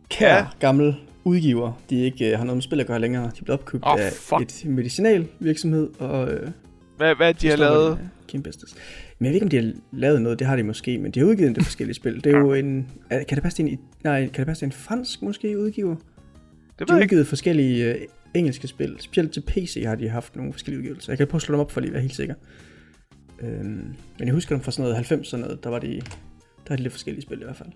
kære Ja. gammel udgiver, de ikke uh, har noget med spil at gøre længere. De blev opkøbt Åh, af fuck. et medicinalvirksomhed, og uh, Hvad, hvad de har lavet? Kim Business. Men jeg ved ikke, om de har lavet noget, det har de måske, men de har udgivet en del forskellige spil. Det er jo en, er- kan det passe en, nej, kan det passe en fransk måske udgiver? Det De har jeg ikke. udgivet forskellige uh, engelske spil. Specielt til PC har de haft nogle forskellige udgivelser. Jeg kan prøve at slå dem op for lige at være helt sikker. Øhm, men jeg husker dem fra sådan noget 90 sådan noget, der var de, der var de lidt forskellige spil i hvert fald.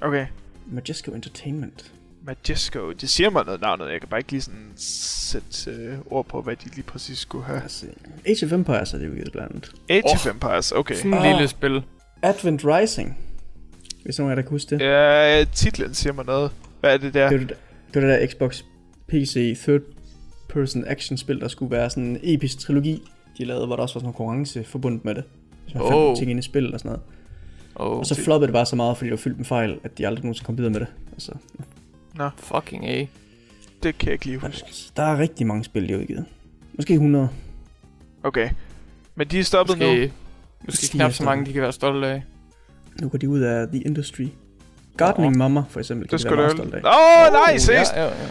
Okay. Majesco Entertainment. Majesco. Det siger mig noget navnet. Jeg kan bare ikke lige sådan sætte øh, ord på, hvad de lige præcis skulle have. Se. Age of Empires er det udgivet blandt andet. Age Åh. of Empires, okay. Sådan et lille spil. Advent Rising. Hvis nogen af jer der kan huske det. Ja, titlen siger mig noget. Hvad er det der? Det var det, der- det var det der Xbox PC third person action spil, der skulle være sådan en episk trilogi, de lavede, hvor der også var sådan noget konkurrence forbundet med det. Hvis man fandt Oh. nogle ting ind i spil og sådan noget. Oh, Og så floppede det bare så meget, fordi det var fyldt med fejl, at de aldrig nogensinde kom videre med det. Altså, fucking A. Det kan jeg ikke lige huske. der er rigtig mange spil, de har udgivet. Måske 100. Okay. Men de er stoppet nu. Måske, måske Stiger knap så mange, de kan være stolte af. Nu går de ud af The Industry. Gardening Mama, for eksempel, kan Det de skulle være du meget stolte af. Åh, oh, nej, seriøst. Ja, ja, ja.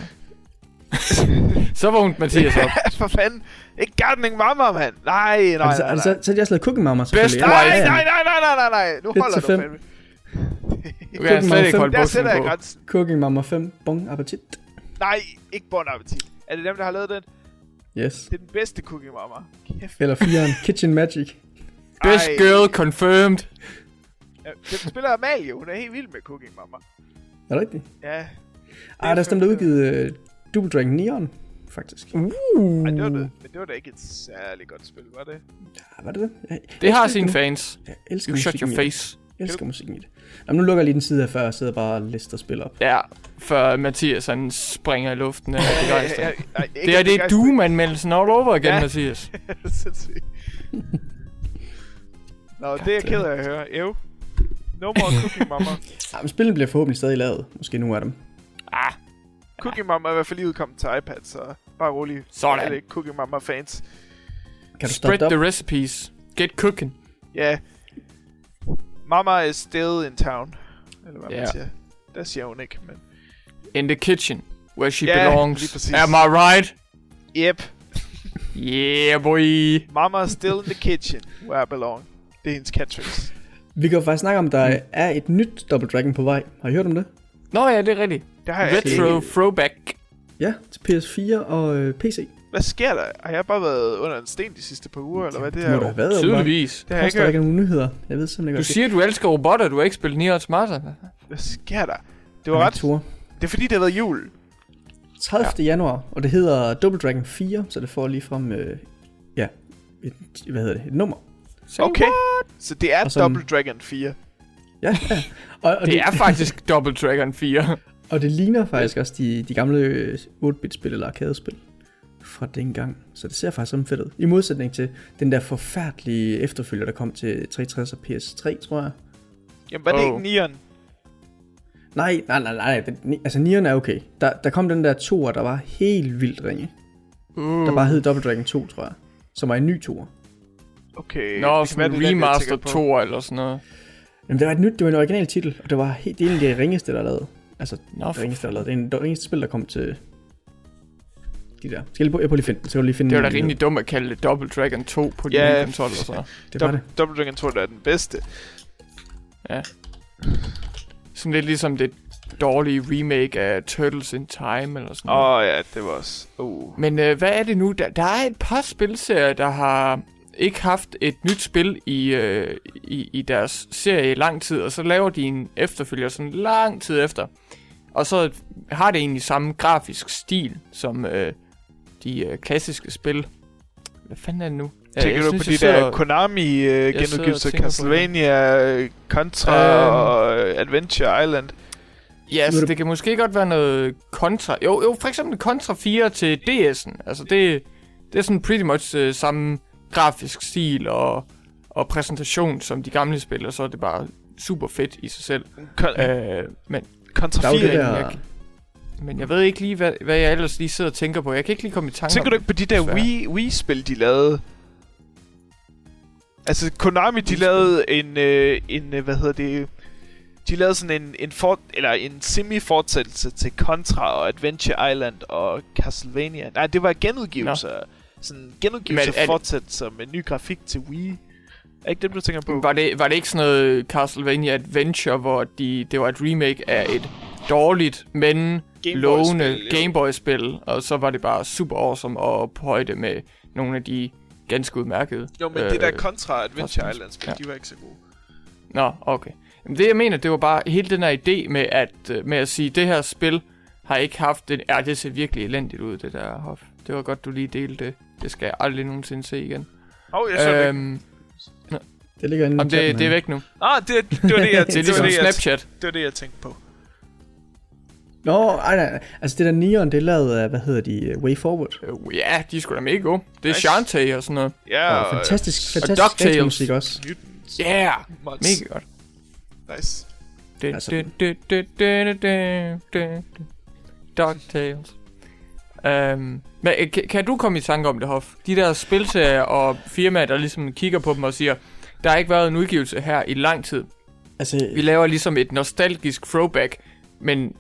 Så vågnede Mathias op. For fanden. Ikke Gardening Mama, mand. Nej, nej, nej, det, nej. så, så har de også lavet Cooking Mama, Best. Nej, nej, nej, nej, nej, nej, nej. Nu holder du fem. fandme. Du kan slet ikke holde Der sætter jeg på. grænsen. Cooking Mama 5, bon appetit. Nej, ikke Bon Appetit. Er det dem, der har lavet den? Yes. Det er den bedste Cooking Mama. Kæft. Eller 4'eren, Kitchen Magic. Best Ej. girl confirmed. Ja, Den spiller Amalie. Hun er helt vild med Cooking Mama. Er det rigtigt? Ja. Ej, der er dem, der har udgivet Double Dragon Neon, faktisk. Uh. Ej, det var det. Men det var da ikke et særligt godt spil, var det? Ja, var det det? Jeg, Det har sine nu. fans. Jeg elsker You shut musikken your det. face. Jeg elsker musikken i det. Jamen, nu lukker jeg lige den side her, før jeg sidder bare og lister spil op. Ja, før Mathias han springer i luften af begejstring. Det er det. Doom-anmeldelsen all over igen, Ja. Mathias. Nå, det er jeg ked af at høre. Ew. No more Cooking Mama. Ja, men spillet bliver forhåbentlig stadig lavet. Måske nogle af dem. Ah, Cooking Mama er i hvert fald lige udkommet til iPad, så bare rolig. Sådan. Er det ikke Cooking Mama fans? Kan du spread the recipes. Get cooking. Ja. Mama is still in town. Eller hvad Ja. man siger. Der siger hun ikke, men... In the kitchen, where she Ja, belongs. Am I right? Yep. Yeah, boy. Mama is still in the kitchen, where I belong. Det er hendes catchphrase. Vi kan jo faktisk snakke om, der er et nyt Double Dragon på vej. Har I hørt om det? Nå ja, det er rigtigt. Det har jeg Retro ikke. throwback. Ja, til PS4 og øh, PC. Hvad sker der? Har jeg bare været under en sten de sidste par uger, eller hvad det Det er? have været. Tydeligvis. Det har jeg ikke hørt. ikke nogen nyheder. Jeg ved simpelthen Du ikke, siger, du elsker robotter, du har ikke spillet Nier Automata. Hvad sker der? Det det var ret... Tor. Det er fordi, det har været jul. 30. Ja. januar, og det hedder Double Dragon 4, så det får lige frem, øh, ja, et, hvad hedder det, et nummer. Say Okay. what? Så det er sådan- Double Dragon 4. Ja, ja. Og, og, Det er faktisk Double Dragon 4. og det ligner faktisk også de, de gamle øh, 8-bit-spil eller arcade-spil fra dengang. Så det ser faktisk sådan fedt ud. I modsætning til den der forfærdelige efterfølger, der kom til 360 og PS3, tror jeg. Jamen, var det Oh. ikke Nieren? Nej, nej, nej, nej. Den, altså, Nieren er okay. Der, der kom den der toer, der var helt vildt ringe. Uh. Der bare hed Double Dragon 2, tror jeg. Som var en ny toer. Okay. Nå, det sådan en det er remaster tænker på. 2 eller sådan noget. Jamen, det var et nyt, det var en original titel, og det var helt, det er en af de ringeste, der er lavet. Altså, Nå, det for ringeste, der er lavet. Det er det ringeste spil, der kom til de der. Skal jeg lige, jeg lige finde, så kan du lige finde det var da rimelig dumt at kalde det Double Dragon 2 på de Ja, nye konsoller. Så. Det var det. Dou- Double Dragon 2 der er den bedste. Sådan lidt ligesom det dårlige remake af Turtles in Time eller sådan Åh noget. oh, ja, det var også... Uh. Men øh, hvad er det nu? Der, der er et par spilserier, der har ikke haft et nyt spil i, øh, i, i deres serie i lang tid, og så laver de en efterfølger sådan lang tid efter. Og så har det egentlig samme grafisk stil som øh, de øh, klassiske spil. Hvad fanden er det nu? Tænker jeg du synes, på de der sidder- konami sidder og genudgivelser, tænker på Castlevania, Contra Øhm. og øh, Adventure Island? Ja, er altså, det- kan måske godt være noget kontra. Jo, jo, for eksempel kontra 4 til DS'en. Altså, det, det er sådan pretty much uh, samme grafisk stil og, og præsentation som de gamle spil, og så er det bare super fedt i sig selv. Kon- Øh, men, Contra Der er jo 4. det jeg men jeg ved ikke lige, hvad, hvad jeg ellers lige sidder og tænker på. Jeg kan ikke lige komme i tanke Tænker du ikke på de der. Wii, Wii-spil, de lavede? Altså, Konami, de lavede en, øh, en, øh, hvad hedder det, de lavede sådan en, en, for, eller en semi-fortsættelse til Contra og Adventure Island og Castlevania. Nej, det var genudgivelser. Sådan genudgivelser Men er det- fortsættelser med ny grafik til Wii. Er ikke dem, du tænker på? Var det, var det ikke sådan noget Castlevania Adventure, hvor de, det var et remake af et dårligt, men lovende Boy-spil, jo. Gameboy-spil, og så var det bare super awesome på højde med nogle af de ganske udmærkede. Jo, men det der øh, Contra Adventure Contra- Island-spil, ja. de var ikke så gode. Nå, okay. Jamen, det jeg mener, det var bare hele den her idé med at, øh, med at sige, det her spil har ikke haft det. Ja, det ser virkelig elendigt ud, det der hof. Det var godt, du lige delte det. Det skal jeg aldrig nogensinde se igen. Åh, oh, jeg så det. Øhm, Det ligger inde i det, det er væk nu. Ah, det, det var det, jeg, Det er det, var ligesom det, jeg, Snapchat. det var det, jeg tænkte på. Nå, ej, nej, nej. Altså det der Neon, det er lavet af, hvad hedder de, uh, Way Forward. Øh, ja, de er sgu da mega gode. Det er Nice. Shantae og sådan noget. Ja, Og fantastisk, og fantastisk DuckTales. musik også. Ja, yeah, mega godt. Nice. Det, Altså- det, det, det, det, det, det, det. DuckTales. Um, men øh, kan, kan du komme i tanke om det, Hoff? De der spilserier og firmaer, der ligesom kigger på dem og siger, der har ikke været en udgivelse her i lang tid. Altså, Vi laver ligesom et nostalgisk throwback, men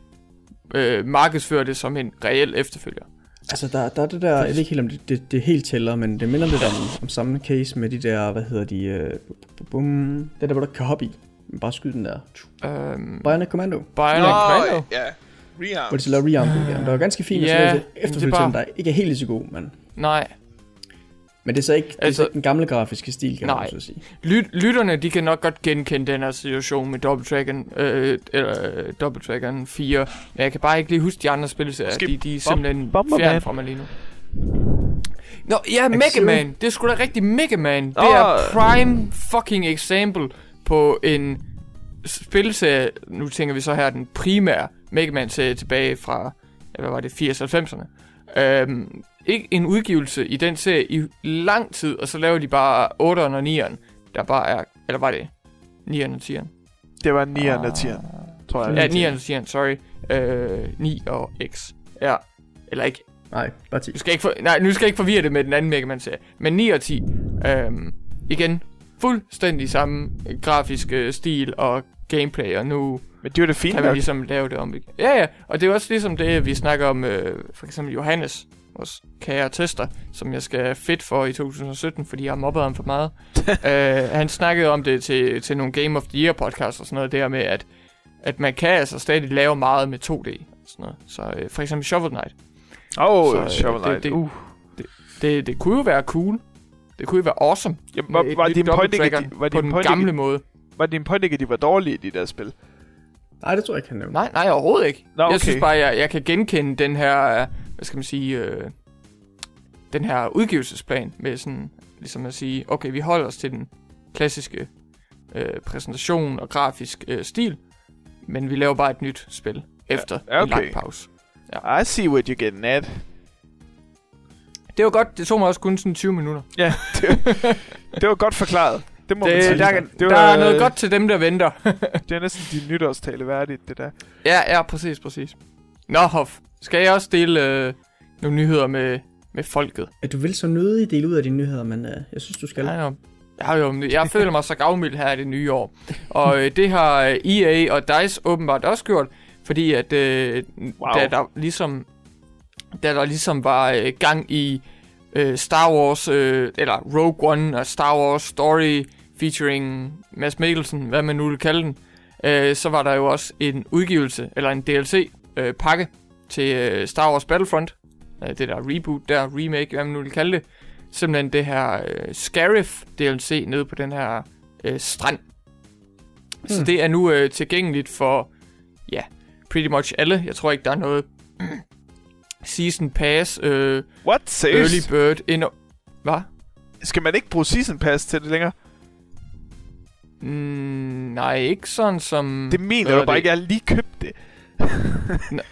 øh, markedsfører det som en reel efterfølger. altså der, der er det der, jeg ved ikke helt om det, det, det helt tæller, men det minder lidt om, om samme case med de der, hvad hedder de, uh, bum, det der, hvor du kan hoppe i. Men Bare skyde den der. Um, Bionic Commando. Bionic Commando. ja. Rearm. Hvor de så laver rearm ja. Det var ganske fint, yeah, men så det er efterfølgende bare- der ikke er helt lige så god, men, Nej, men det er så ikke, det er Altså- så ikke den gamle grafiske stil, kan Nej. man så sige. Lyt, lytterne, de kan nok godt genkende den her situation med Double Dragon, øh, eller øh, Double Dragon 4. Men jeg kan bare ikke lige huske de andre spilserier. De, de er Bom- simpelthen fjern fra mig lige nu. Nå, ja, Mega. Man. Det er sgu da rigtig Mega Man. Det Åh. er prime fucking example på en spilserie. Nu tænker vi så her den primære Mega Man-serie tilbage fra, hvad var det, 80-90'erne. Øhm, ikke en udgivelse i den serie i lang tid, og så laver de bare 8'eren og 9'eren, der bare er, eller var det 9'eren og 10'eren? Det var 9'eren og 10'eren, tror jeg. Ja, 9'eren og 10'eren, sorry. Øh, 9 og X. Ja, eller ikke. Nej, bare 10. Du skal ikke for, nej, nu skal jeg ikke forvirre det med den anden Mega Man-serie. Men 9 og 10, øhm, igen, fuldstændig samme grafiske stil og gameplay, og nu Men det var det fint kan vi ligesom lave det om igen. Ja, ja, og det er også ligesom det, vi snakker om, øh, for eksempel Johannes, vores kære tester, som jeg skal fedt for i 2017, fordi jeg har mobbet ham for meget. øh, han snakkede om det til, til nogle Game of the Year podcast og sådan noget der med, at, at man kan altså stadig lave meget med 2D og sådan noget. Så øh, for eksempel Shovel Knight. Åh, oh, Så, øh, Shovel det- Knight. det- Uh. Det, det kunne jo være cool. Det kunne jo være awesome. Jamen, var, var, din point ikke, var, på din den gamle måde. Var din point ikke, at de var dårlige, de der spil? Nej, det tror jeg ikke, han nævnte. Nej, nej, overhovedet ikke. Nå, Jeg okay. synes bare, jeg, jeg kan genkende den her, hvad skal man sige, øh, den her udgivelsesplan med sådan, ligesom at sige, okay, vi holder os til den klassiske øh, præsentation og grafisk øh, stil, men vi laver bare et nyt spil efter ja, en lang okay. pause. I see what you're getting at. Det var godt, det tog mig også kun sådan 20 minutter. Ja, det, det var godt forklaret. Det må man Det, sige. der, det, der var, er noget godt til dem, der venter. Det er næsten din nytårstale værdigt, det der. ja, ja, præcis, præcis. Nå, Hoff, skal jeg også dele øh, nogle nyheder med, med folket? At du vil så nødig dele ud af dine nyheder, men uh, jeg synes, du skal. Ja, jo. Jeg, har jo, jeg føler mig så gavmild her i det nye år. Og øh, det har øh, EA og DICE åbenbart også gjort, fordi at øh, Wow. da der ligesom da der ligesom var øh, gang i øh, Star Wars, øh, eller Rogue One og Star Wars Story featuring Mads Mikkelsen, hvad man nu vil kalde den, øh, så var der jo også en udgivelse, eller en DLC-pakke øh, pakke til øh, Star Wars Battlefront. Øh, det der reboot der, remake, hvad man nu vil kalde det. Simpelthen det her øh, Scarif DLC nede på den her øh, strand. Hmm. Så det er nu øh, tilgængeligt for, ja, pretty much alle. Jeg tror ikke, der er noget Season Pass, øh, What? Early Bird, ind Hvad? Skal man ikke bruge Season Pass til det længere? Mm, nej, ikke sådan som... Det mener er bare det? ikke. Jeg har lige købt det.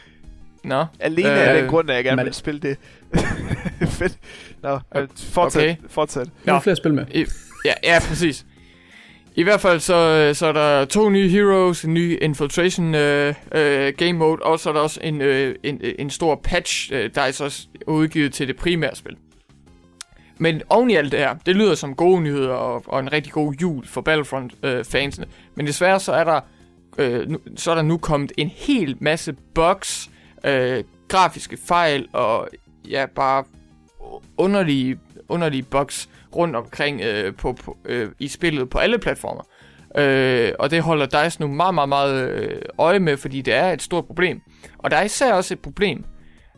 Nå, Alene Øh, af den grund, at jeg gerne men- vil spille det. Fedt. Nå, men fortsæt. Okay. Fortsæt. Er Nå. flere spil med. Ja, ja, præcis. I hvert fald så, så er der to nye heroes, en ny infiltration øh, øh, game mode, og så er der også en, øh, en, en stor patch, øh, der er så udgivet til det primære spil. Men oven i alt det her, det lyder som gode nyheder og, og en rigtig god jul for Battlefront-fansene. Øh, Men desværre så er der øh, nu, så er der nu kommet en hel masse bugs, øh, grafiske fejl og ja, bare underlige, underlige bugs rundt omkring øh, på, på, øh, i spillet på alle platformer. Øh, og det holder DICE nu meget, meget, meget øh, øje med, fordi det er et stort problem. Og der er især også et problem,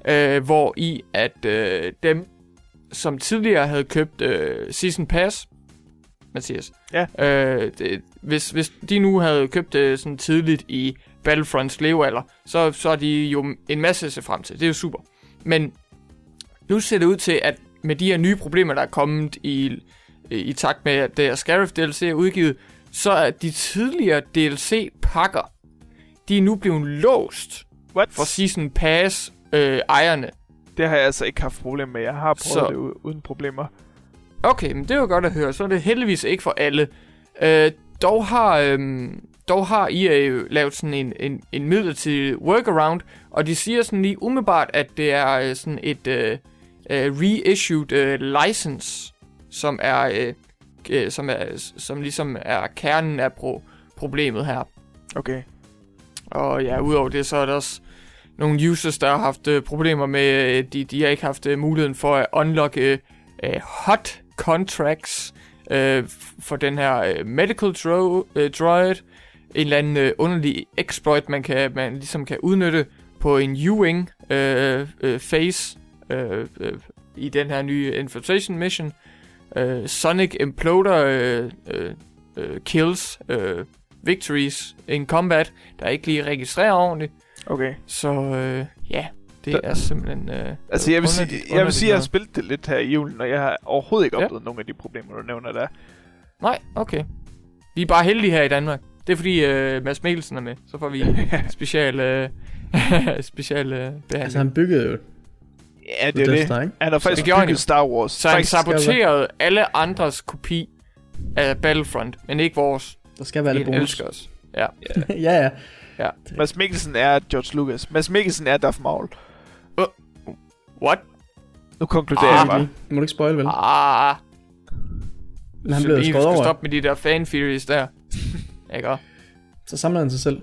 øh, hvor i at øh, dem, som tidligere havde købt øh, Season Pass, Mathias, Ja. øh, det, hvis, hvis de nu havde købt det sådan tidligt i Battlefronts levealder, så, så er de jo en masse at se frem til. Det er jo super. Men nu ser det ud til, at med de her nye problemer, der er kommet i, i takt med, at der Scarif DLC er udgivet, så er de tidligere DLC-pakker, de er nu blevet låst What? for Season Pass øh, ejerne. Det har jeg altså ikke haft problemer med. Jeg har prøvet Så- det uden problemer. Okay, men det er jo godt at høre. Så er det heldigvis ikke for alle. Øh, dog har... Øhm, dog har EA jo lavet sådan en, en, en midlertidig workaround, og de siger sådan lige umiddelbart, at det er øh, sådan et øh, øh, reissued øh, license, som er, øh, øh, som er som ligesom er kernen af pro- problemet her. Okay. Og ja, udover det, så er der også nogle users, der har haft øh, problemer med, øh, de, de har ikke haft øh, muligheden for at unlocke øh, øh, hot contracts øh, for den her øh, medical dro- øh, droid. En eller anden øh, underlig exploit, man, kan, man ligesom kan udnytte på en U-Wing øh, øh, phase øh, øh, i den her nye infiltration mission. Øh, Sonic Imploder øh, øh, øh, kills øh, victories in combat, der ikke lige registrerer ordentligt. Okay. Så øh, ja, det Der- er simpelthen... Øh, Altså, jeg vil, sige, underligt- jeg vil sige, at jeg har spillet det lidt her i julen, og jeg har overhovedet ikke Ja. oplevet nogle af de problemer, du nævner der. Nej, okay. Vi er bare heldige her i Danmark. Det er fordi øh, Mads Mikkelsen er med. Så får vi special, øh, special øh, behandling. Altså, han byggede jo Ja, det er det. Star? Han har faktisk han bygget. Star Wars. så han saboterede alle andres kopi af Battlefront, men ikke vores. Der skal være lidt bonus. elsker os. Ja. ja, ja. Mads Mikkelsen er George Lucas. Mads Mikkelsen er Darth Maul. What? Nu konkluderer Ah. jeg bare. Må du ikke spoil, vel? Ah, Men han så blev skåret skal over. stoppe med de der fan theories der. ikke? Så samler han sig selv.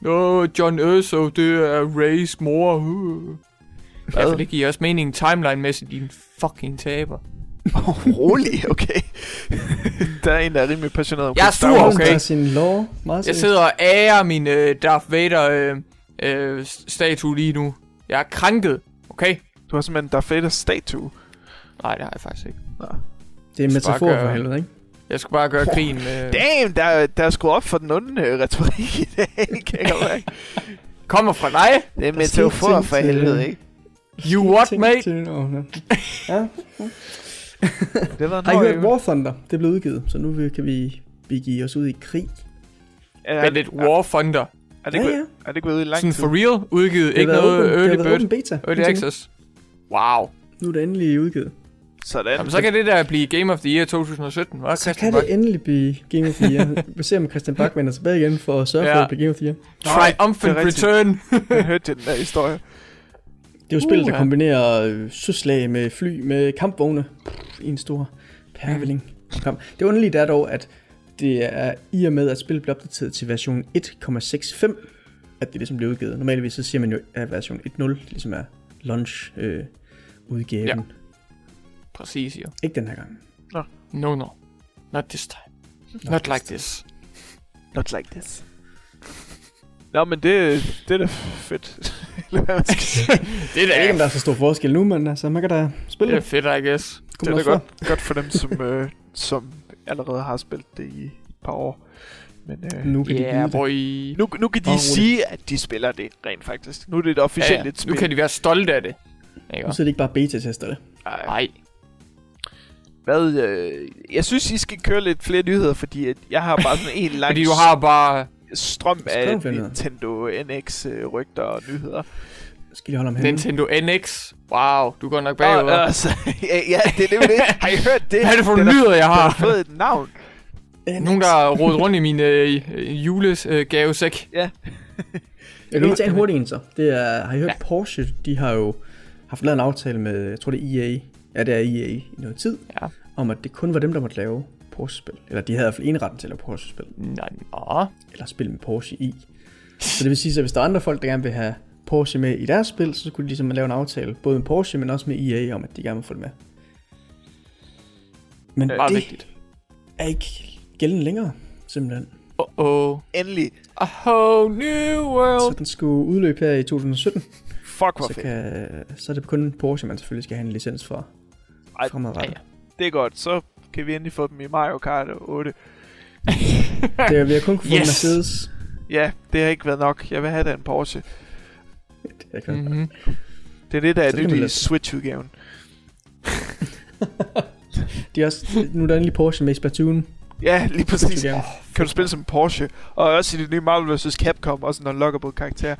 Nå, John Erso, det er Rays mor. Uh. Ja, for det giver også mening timeline-mæssigt, din fucking taber. Oh, rolig, okay. der er en, der er rimelig passioneret om Jeg er sur, okay. sin lore meget Jeg sidder og ærer min øh, Darth Vader øh, øh, statue lige nu. Jeg er krænket, okay? Du har simpelthen Darth Vader statue. Nej, det har jeg faktisk ikke. Det er en metafor gøre- for helvede, ikke? Jeg skulle bare gøre grin med... Damn, der, der er skruet op for den onde øh, retorik i dag, kan jeg godt. Kommer fra dig? Det er metafor for helvede, ikke? You what, mate? Oh, ja. Det var Har I hørt. War Thunder? Det blevet udgivet, så nu kan vi begive os ud i krig. Er, Men lidt War Thunder. er, det Ja, ja. er det været ude i lang Sådan tid? for real udgivet. Det Ikke noget open- det early bird. open beta. Early access. Wow. Nu er det endelig udgivet. Sådan. Jamen, så kan det der blive Game of the Year 2017, hva' Så Christian kan Bach? det endelig blive Game of the Year. Vi ser, om Christian Bach vender tilbage igen for at sørge for Ja. at blive Game of the Year. Triumphant det er. Return. Jeg hørte den der historie. Det er jo spil, der Uha. kombinerer øh, søslag med fly med kampvogne en stor perveling. Kamp. Det underlige er dog, at det er i og med, at spillet bliver opdateret til version 1.65, at det ligesom bliver udgivet. Normalvis så siger man jo, at version 1.0 ligesom er launch øh, udgaven. Ja. Præcis, jo. Ikke den her gang. No, no. Not this time. Not like this. Not like this. Nå, men det, det er da fedt. Det er Jeg ved ikke, om da, der er så stor forskel nu, men altså, man kan da spille det er det. fedt, I guess. Kunne det er da godt, godt for dem, som, øh, som allerede har spillet det i et par år. Men øh, Nu kan de Yeah, vide det. boy. nu, nu kan de rolig. sige, at de spiller det rent faktisk. Nu er det et Ja, officielt ja. et spil. Nu kan de være stolte af det. Ikke? Nu så er det ikke bare beta-tester det. Ej, Nej. Hvad, øh, jeg synes, I skal køre lidt flere nyheder, fordi at jeg har bare sådan en lang Fordi du har bare strøm af. Nintendo NX-rygter og nyheder. Skal de holde om hænden? Nintendo NX. Wow, du går nok bagud. Og, altså, ja, ja, det er det med det. Har I hørt det? Hvad er det for nyheder, jeg har har? fået et navn. Nogen, der har rodet rundt i min øh, julegavesæk. Jeg kan lige tage en hurtig en så. Det er, har I hørt Ja. ja. Porsche? De har jo haft lavet en aftale med, jeg tror det er EA, ja det er EA i noget tid, Ja. om at det kun var dem, der måtte lave Porsche-spil. Eller de havde i hvert fald enretten til at lave Porsche-spil. Nej, nå. Eller spil med Porsche i. Så det vil sige, at hvis der er andre folk, der gerne vil have Porsche med i deres spil, så skulle de ligesom lave en aftale, både med Porsche, men også med EA, om at de gerne vil få det med. Men Meget det vigtigt. er ikke gældende længere, simpelthen. Uh-oh. Endelig. A whole new Så world. den skulle udløbe her i 2017. Fuck, hvor Så, kan, så er det kun Porsche, man selvfølgelig skal have en licens for Ej, fremadrettet. ja, Det er godt. Så kan vi endelig få dem i Mario Kart 8. Det er, vi har kun kunne få Yes! Mercedes. Ja, det har ikke været nok. Jeg vil have den Porsche. Kan. Mm. Mm-hmm. Det er det, der er det nyt i Switch-udgaven. De er også, nu er der endelig Porsche med i Splatoon. Ja, lige præcis. Ja. Kan du spille som Porsche. Og også i det nye Marvel vs. Capcom, også en unlockable karakter.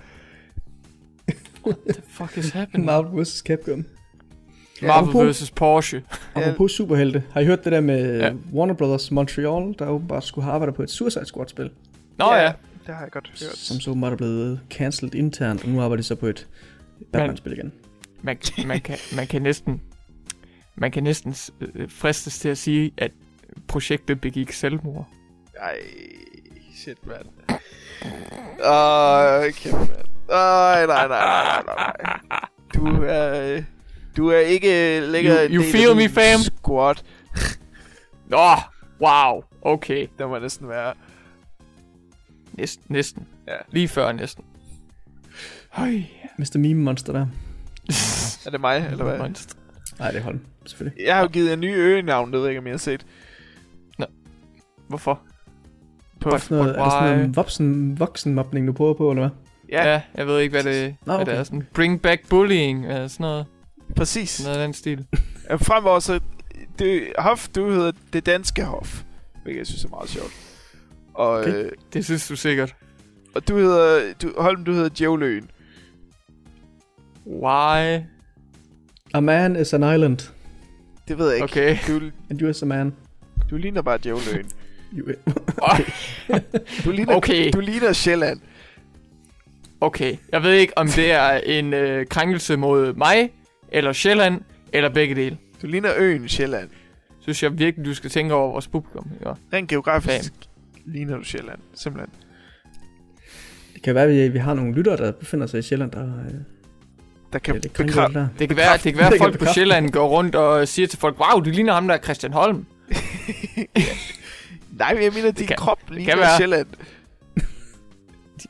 The fuck is happening? Marvel vs. Capcom. Marvel vs. Porsche. Apropos superhelte. Har I hørt det der med Ja. ja. Warner Brothers Montreal, der åbenbart skulle have arbejdet på et Suicide Squad-spil, Nå ja. Det har jeg godt hørt. som så åbenbart er blevet cancelled internt, og nu arbejder de så på et Batman-spil igen. Man, man, kan, man kan næsten... Man kan næsten øh, fristes til at sige, at projektet begik selvmord. Ej, shit, mand. Åh, kæft, mand. Ej, nej, nej, nej, nej, nej. Du er... Du er ikke længere You- you feel me, fam? squad. Nå, wow, okay. Det må næsten være. Næsten, næsten. Ja. Lige før næsten. Høj. Mr. Meme Monster der. Er det mig, eller hvad? Monster. Nej, det er Holm, selvfølgelig. Jeg har jo givet en ny øgenavn, det ved jeg ikke, om I har set. Hvorfor? På, But- Sådan noget, er det sådan noget voksen, voksenmobning, du prøver på, eller hvad? ja, Ja. jeg ved ikke, hvad det, Nå, hvad det okay. er. Sådan bring back bullying, eller sådan noget. Præcis. Noget af den stil. Ja, Fremover så... Det, Hof, du hedder det danske Hof. Hvilket jeg synes er meget sjovt. Og, Okay. øh, Det synes du sikkert. og du hedder... Du, Holm, du hedder Djævløen. Why? A man is an island, Det ved jeg ikke. Okay. Du, and you is a man. du ligner bare Djævløen. You, Du ligner, Okay. du ligner Sjælland. Okay, jeg ved ikke, om det er en øh, krænkelse mod mig, eller Sjælland, eller begge dele. Du ligner øen Sjælland. Synes jeg virkelig, du skal tænke over vores publikum. Ikke? Rent geografisk ligner du Sjælland. Simpelthen. det kan være, at vi, vi har nogle lyttere, der befinder sig i Sjælland, der øh, Der kan lidt krænket bekræfte... der. Det kan være, det kan være Det at folk på. Sjælland går rundt og siger til folk, wow, du ligner ham der er Christian Holm. Nej, men jeg mener, din kan- krop kan ligner være. Sjælland.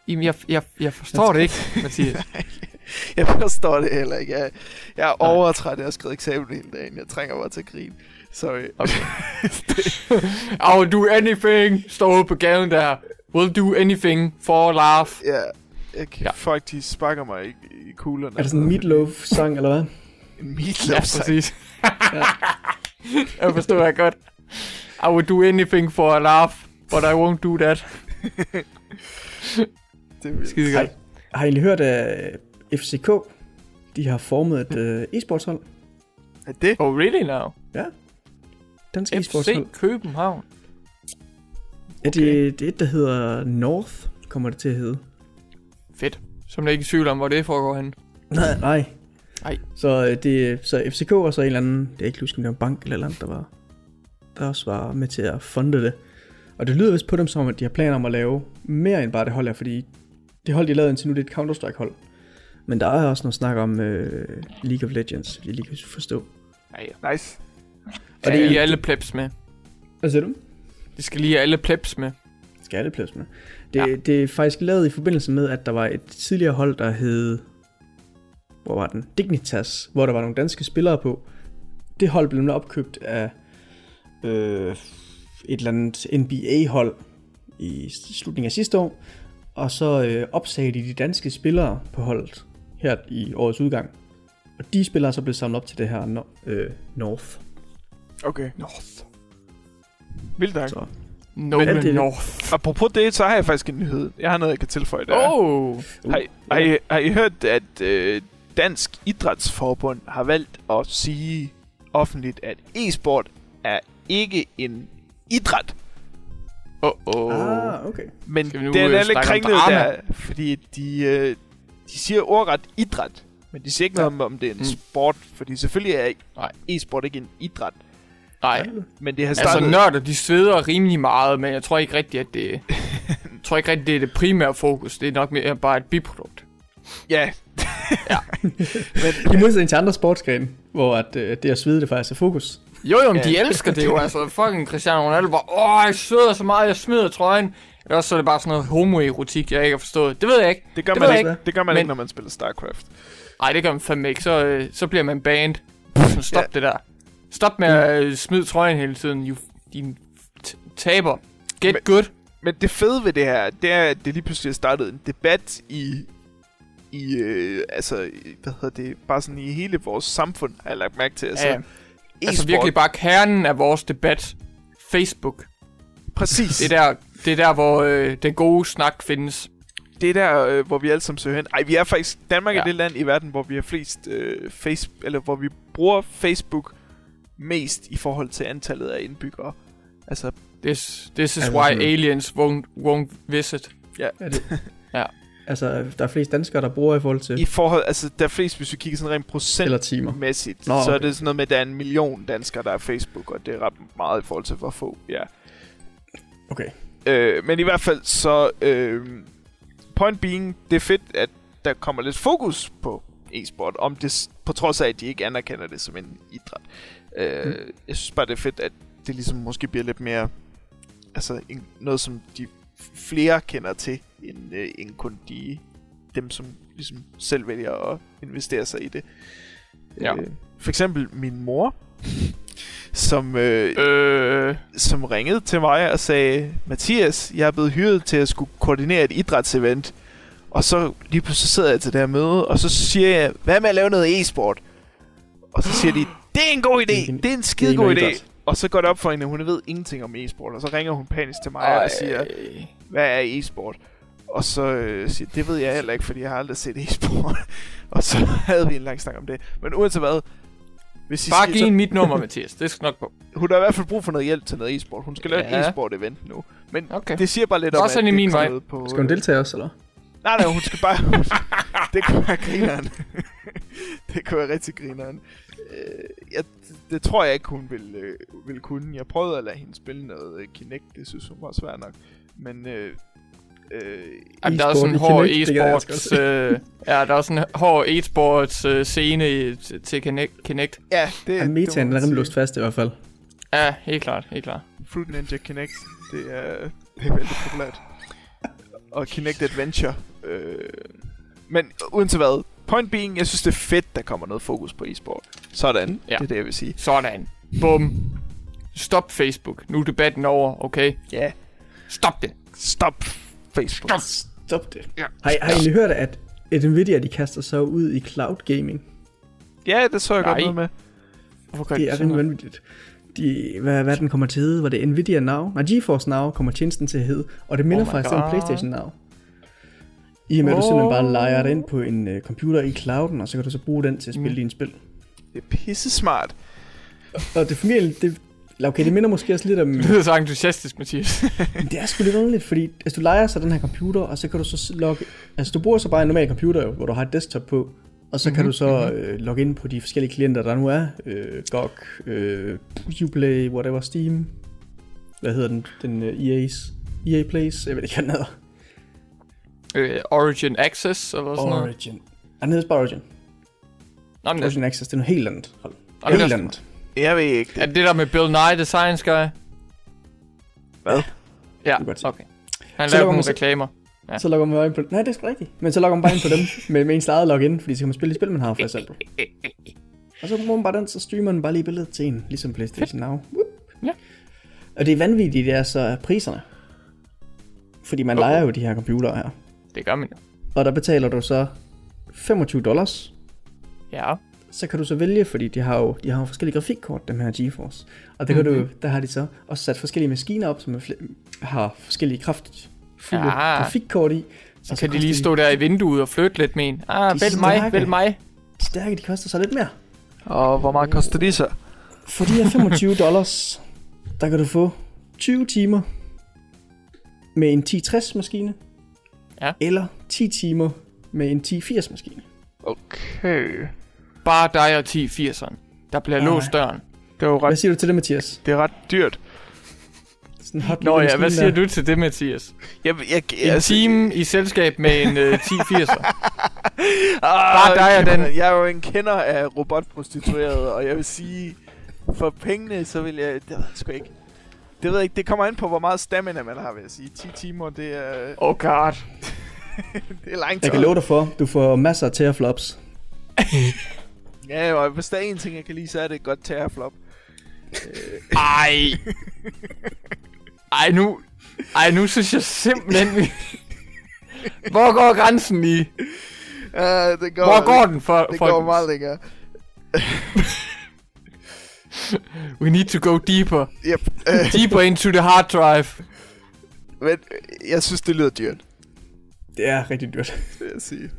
Jamen, jeg, jeg, jeg forstår det ikke, Mathias. Jeg forstår det heller ikke. Jeg, jeg er overtræt. Jeg har skrevet eksamen hele dagen. Jeg trænger bare til at grine. Sorry. Okay. I will do anything. Står ude på gaden der. Will do anything for a laugh. Ja, jeg kan, Ja. ja. folk de sparker mig i, i kuglerne. Er det sådan en meatloaf-sang, eller hvad? En Ja, meatloaf ja, præcis. jeg forstår jeg godt. I will do anything for a laugh, but I won't do that. Det er vildt. Skide godt. Har I egentlig hørt, at FCK, de har formet et øh, e-sportshold? Er det? Oh, really now? Dansk FC e-sportshold. København. Ja, det, det er et, der hedder North, kommer det til at hedde. Fedt. Som er ikke i tvivl om, hvor det foregår henne. Nej, nej. Nej. Så, øh, det, så FCK og så en eller anden, det er ikke huske, om det var en bank eller et eller andet, der var, der også var med til at funde det. Og det lyder vist på dem som, at de har planer om at lave mere end bare det hold her, fordi det hold, de lavet indtil nu, det er et Counter-Strike hold. Men der er også noget snak om øh, League of Legends, vi lige kan forstå. Ja. Nice. Og det det- er lige alle plebs med. Hvad siger du? De skal lige alle plebs med. Skal alle plads med. Det, Ja. ja. det er faktisk lavet i forbindelse med, at der var et tidligere hold, der hed... Hvor var den? Dignitas, hvor der var nogle danske spillere på. Det hold blev nemlig opkøbt af øh, et eller andet NBA-hold i slutningen af sidste år. Og så øh, opsagde de de danske spillere på holdet her i årets udgang. Og de spillere er så blevet samlet op til det her no- øh, North. Okay. North. Vildt nok. Så. Nolan alt det- North. Apropos det, så har jeg faktisk en nyhed. Jeg har noget, jeg kan tilføje der. Oh! Har, I, har, I, har I hørt, at øh, Dansk Idrætsforbund har valgt at sige offentligt, at e-sport er ikke en idræt? Oh, oh. Ah, okay. Men Skal vi nu, den øh, er lidt om kringlet der, fordi de, øh, de siger ordret idræt, men de siger ikke noget om, om det er en Mm. sport, fordi selvfølgelig er Nej. e-sport ikke en idræt, Nej. men det har Altså, startet... nørder, de sveder rimelig meget, men jeg tror ikke rigtigt, at det... jeg tror ikke rigtigt, det er det primære fokus. Det er nok mere bare et biprodukt. ja. Ja. men, I modsætning til andre sportsgrene, hvor at, øh, det at svede det faktisk er fokus. Jo, jo, men Ja. de elsker det jo. Altså, fucking Cristiano Ronaldo var, åh, jeg sveder så meget, jeg smider trøjen. Eller også så er det bare sådan noget homoerotik, jeg ikke har forstået. Det ved jeg ikke. det gør Det man ikke, det gør man Men- ikke, når man spiller StarCraft. Nej, det gør man fandme ikke. Så, øh, så bliver man banned. Stop Ja. det der. Stop med at øh, smide trøjen hele tiden, you, din taber. Get Men- good. Men det fede ved det her, det er, at det lige pludselig er startet en debat i, i øh, altså, hvad hedder det, bare sådan i hele vores samfund, har jeg lagt mærke til. Altså, Ja, altså virkelig bare kernen af vores debat. Facebook. Præcis. Det er der, det er der hvor øh, den gode snak findes. det er der, øh, hvor vi alle sammen søger hen. Ej, vi er faktisk... Danmark ja. er Ja. det land i verden, hvor vi har flest øh, face... Eller hvor vi bruger Facebook mest i forhold til antallet af indbyggere. Altså, This, this is Altså why aliens won't, won't visit. Er det? Ja. Altså, der er flest danskere, der bruger i forhold til... i forhold... Altså, der er flest, hvis vi kigger sådan rent Eller timer. procentmæssigt, Nå, så er okay. det sådan noget med, at der er en million danskere, der er Facebook, og det er ret meget i forhold til, hvor få ja. Okay. Øh, men i hvert fald så... Øh, point being, det er fedt, at der kommer lidt fokus på e-sport, om det, på trods af, at de ikke anerkender det som en idræt. Øh, Mm. Jeg synes bare, det er fedt, at det ligesom måske bliver lidt mere... Altså en, noget, som de flere kender til, end, øh, end kun de, dem, som ligesom selv vælger at investere sig i det. Ja. Øh, for eksempel min mor, som... Øh, Øh, som ringede til mig og sagde, Mathias, jeg er blevet hyret til at skulle koordinere et idrætsevent. Og så lige pludselig sidder jeg til det her møde, og så siger jeg, hvad med at lave noget e-sport? Og så siger de, det er en god idé, Det er en- skide god idé. Og så går det op for hende, at hun ved ingenting om e-sport, og så ringer hun panisk til mig og siger, ej. hvad er e-sport? Og så øh, siger det ved jeg heller ikke, fordi jeg har aldrig set e-sport. og så havde vi en lang snak om det. Men uanset hvad, hvis I Bare giv så, hende mit nummer, Mathias. Det skal nok gå. hun har i hvert fald brug for noget hjælp til noget e-sport. Hun skal lave Ja. et e-sport-event nu. Men Okay. det siger bare lidt om, send at i det min vej. På, Skal hun deltage også, eller? Nej, nej, hun skal bare... det kunne være grineren. det kunne være rigtig grineren. Øh, jeg, det tror jeg ikke, hun vil, øh, vil kunne. Jeg prøvede at lade hende spille noget øh, Kinect. Det synes hun var svært nok. Men... Øh, øh, Jamen, der er sådan en hård e-sports... Øh, ja, der er sådan en hård e-sports øh, scene i, til, til Kinect- ja, det, det metaen er rimelig låst fast i hvert fald. Ja, helt klart, helt klart. Fruit Ninja Kinect. Det er, det er vældig populært. Og Kinect Adventure. Øh, men uanset hvad, point being, jeg synes det er fedt, der kommer noget fokus på e-sport. Sådan, Ja. det er det, jeg vil sige. Sådan. Bum. Stop Facebook. Nu er debatten over, okay? Ja, Stop det. stop Facebook. Stop. Stop det. Ja. Har I, har I egentlig hørt, at, at Nvidia de kaster sig ud i cloud gaming? Ja, det så jeg godt Nej. noget med. Hvorfor Det de er rimelig vanvittigt. De, hvad, hvad den kommer til at hedde? Var det Nvidia Now? Nej, GeForce Now kommer tjenesten til at hedde. Og det minder Oh faktisk om. PlayStation Now. I og med, at du simpelthen bare leger det ind på en uh, computer i clouden, og så kan du så bruge den til at spille Mm. dine spil. Det er pisse smart. Og det fungerer det, Okay, det minder måske også lidt om... Du lyder så entusiastisk, Mathias. Men det er sgu lidt underligt, fordi altså, du leger så den her computer, og så kan du så logge... Altså, du bruger så bare en normal computer, jo, hvor du har et desktop på, og så mm-hmm, kan du så øh, logge ind på de forskellige klienter, der nu er. Øh, GOG, øh, Uplay, whatever, Steam. Hvad hedder den? Den uh, EA's... EA Plays? Jeg ved ikke, hvad den hedder. øh, Origin Access, eller sådan noget. Origin. Er den hedder bare Origin? Nå, men det, Origin Access, det er noget helt andet. Hold. Nå, Helt det- andet. Jeg ved ikke. er det det der med Bill Nye, The Science Guy? Hvad? Ja, okay. Han Så laver nogle reklamer. Ja. Så logger man bare ind på... Nej, det er sgu rigtigt. Men så logger man bare ind på dem med, med ens eget login, fordi så kan man spille de spil, man har for eksempel. Og så bruger man bare den, så streamer den bare lige billedet til en, ligesom PlayStation Now. Whoop. Ja. Og det er vanvittigt, det er så priserne. Fordi man leger jo de her computere her. Det gør man jo. Og der betaler du så 25 dollars. Ja. Så kan du så vælge, fordi de har jo, de har jo forskellige grafikkort, dem her GeForce. Og der, kan Mhm. du, der har de så også sat forskellige maskiner op, som er har forskellige kraftfulde Ja. grafikkort i. Så kan de lige stå der i vinduet og flytte lidt med en. Ah, De er vælg mig, vælg mig. De stærke, de koster så lidt mere. Og hvor meget koster de så? For de her 25 dollars, der kan du få 20 timer med en 1060 maskine. Ja. Eller 10 timer med en 1080 maskine. Okay. Bare dig og 1080'eren. Der bliver Nej. låst døren. Det er jo Hvad ret, siger du til det, Mathias? det er ret dyrt. Sådan en hot Nå ja, hvad siger der. du til det, Mathias? Jeg, jeg, En jeg, time i selskab med en uh, 1080'er. Ah, Bare dig og den. Jeg er jo en kender af robotprostituerede, og jeg vil sige, for pengene, så vil jeg... Det ved jeg sgu ikke. Det ved jeg ikke. Det kommer an på, hvor meget stamina man har, vil jeg sige. 10 timer, det er, Oh god. det er langt. Jeg kan love dig for, du får masser af teraflops. Ja, og hvis der er en ting, jeg kan lide, så er det et godt terraflop. Ej. Ej, nu. Ej, nu synes jeg simpelthen... vi- Hvor går grænsen lige? Ja, det går, Hvor går den for... det for går meget længere. We need to go deeper. Yep. Øh, Deeper into the hard drive. men øh, jeg synes, det lyder dyrt, Det er rigtig dyrt. vil jeg sige.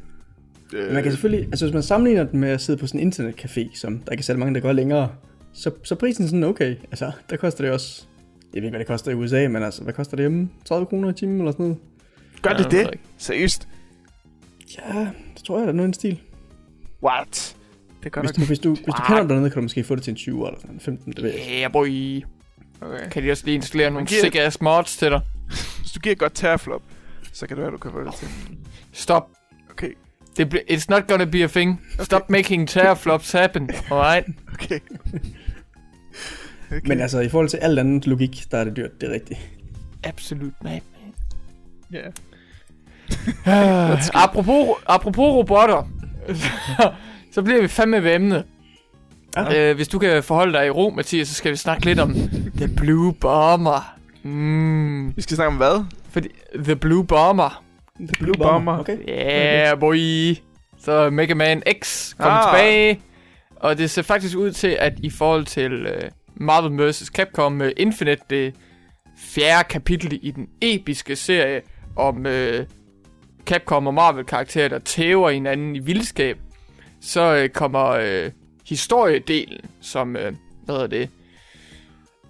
Men man kan selvfølgelig, altså hvis man sammenligner den med at sidde på sådan en internetcafé, som der kan sælge mange, der går længere, så, så er prisen sådan okay. Altså, der koster det også, jeg ved ikke, hvad det koster i USA, men altså, hvad koster det hjemme? 30 kroner i timen eller sådan noget? Gør Ja, det ved det? Seriøst? Ja, det tror jeg, der er noget i en stil. What? Det gør Hvis du, hvis du, hvis du kender dernede, kan du måske få det til en 20 eller sådan en 15, det ved jeg. Yeah, boy. Okay. Kan de også lige installere nogle giver- sick ass mods til dig? Hvis du giver et godt terraflop, så kan det være, du kan få det til. Stop. Okay, Det bl- it's not gonna be a thing. Stop making terraflops happen, alright? okay. okay. Men altså, i forhold til alt andet logik, der er det dyrt, det er rigtigt. Absolut, man. Ja. Uh, apropos, apropos robotter, så bliver vi fandme ved emnet. Ja. Uh, hvis du kan forholde dig i ro, Mathias, så skal vi snakke lidt om The Blue Bomber. Mm, Vi skal snakke om hvad? fordi The Blue Bomber. The Blue Bomber. Okay. Yeah, boy. Så Mega Man X kommer ah. tilbage. Og det ser faktisk ud til, at i forhold til uh, Marvel vs. Capcom uh, Infinite, det fjerde kapitel i den episke serie om uh, Capcom og Marvel-karakterer, der tæver hinanden i vildskab, så uh, kommer uh, historiedelen, som, uh, hvad hedder det,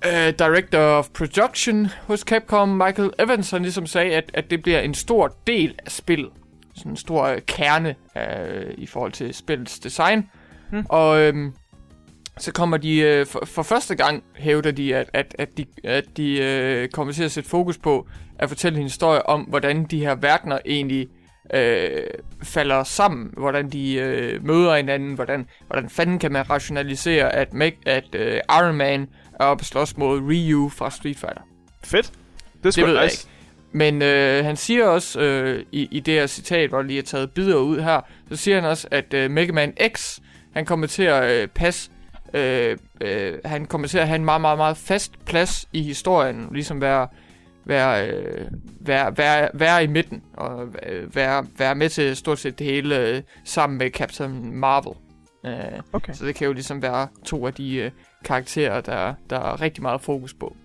uh, Director of Production hos Capcom, Michael Evanson, ligesom sagde, at, at det bliver en stor del af spillet. Sådan en stor øh, kerne øh, i forhold til spillets design. Hmm. Og øhm, så kommer de øh, for, for første gang, hævder de, at, at, at de, at de øh, kommer til at sætte fokus på at fortælle en historie om, hvordan de her verdener egentlig øh, falder sammen, hvordan de øh, møder hinanden, hvordan, hvordan fanden kan man rationalisere, at, at øh, Iron Man og slås mod Ryu fra Street Fighter. Fedt. Det er sgu Det ved jeg nice. Men øh, han siger også øh, i, i det her citat, hvor jeg lige har taget bidder ud her, så siger han også, at øh, Mega Man X, han kommer til at øh, passe, øh, øh, han kommer til at have en meget, meget, meget fast plads i historien, ligesom være, være, øh, være, være, være i midten, og øh, være, være med til stort set det hele øh, sammen med Captain Marvel. Øh, Okay. så det kan jo ligesom være to af de øh, karakterer, der, der er rigtig meget fokus på.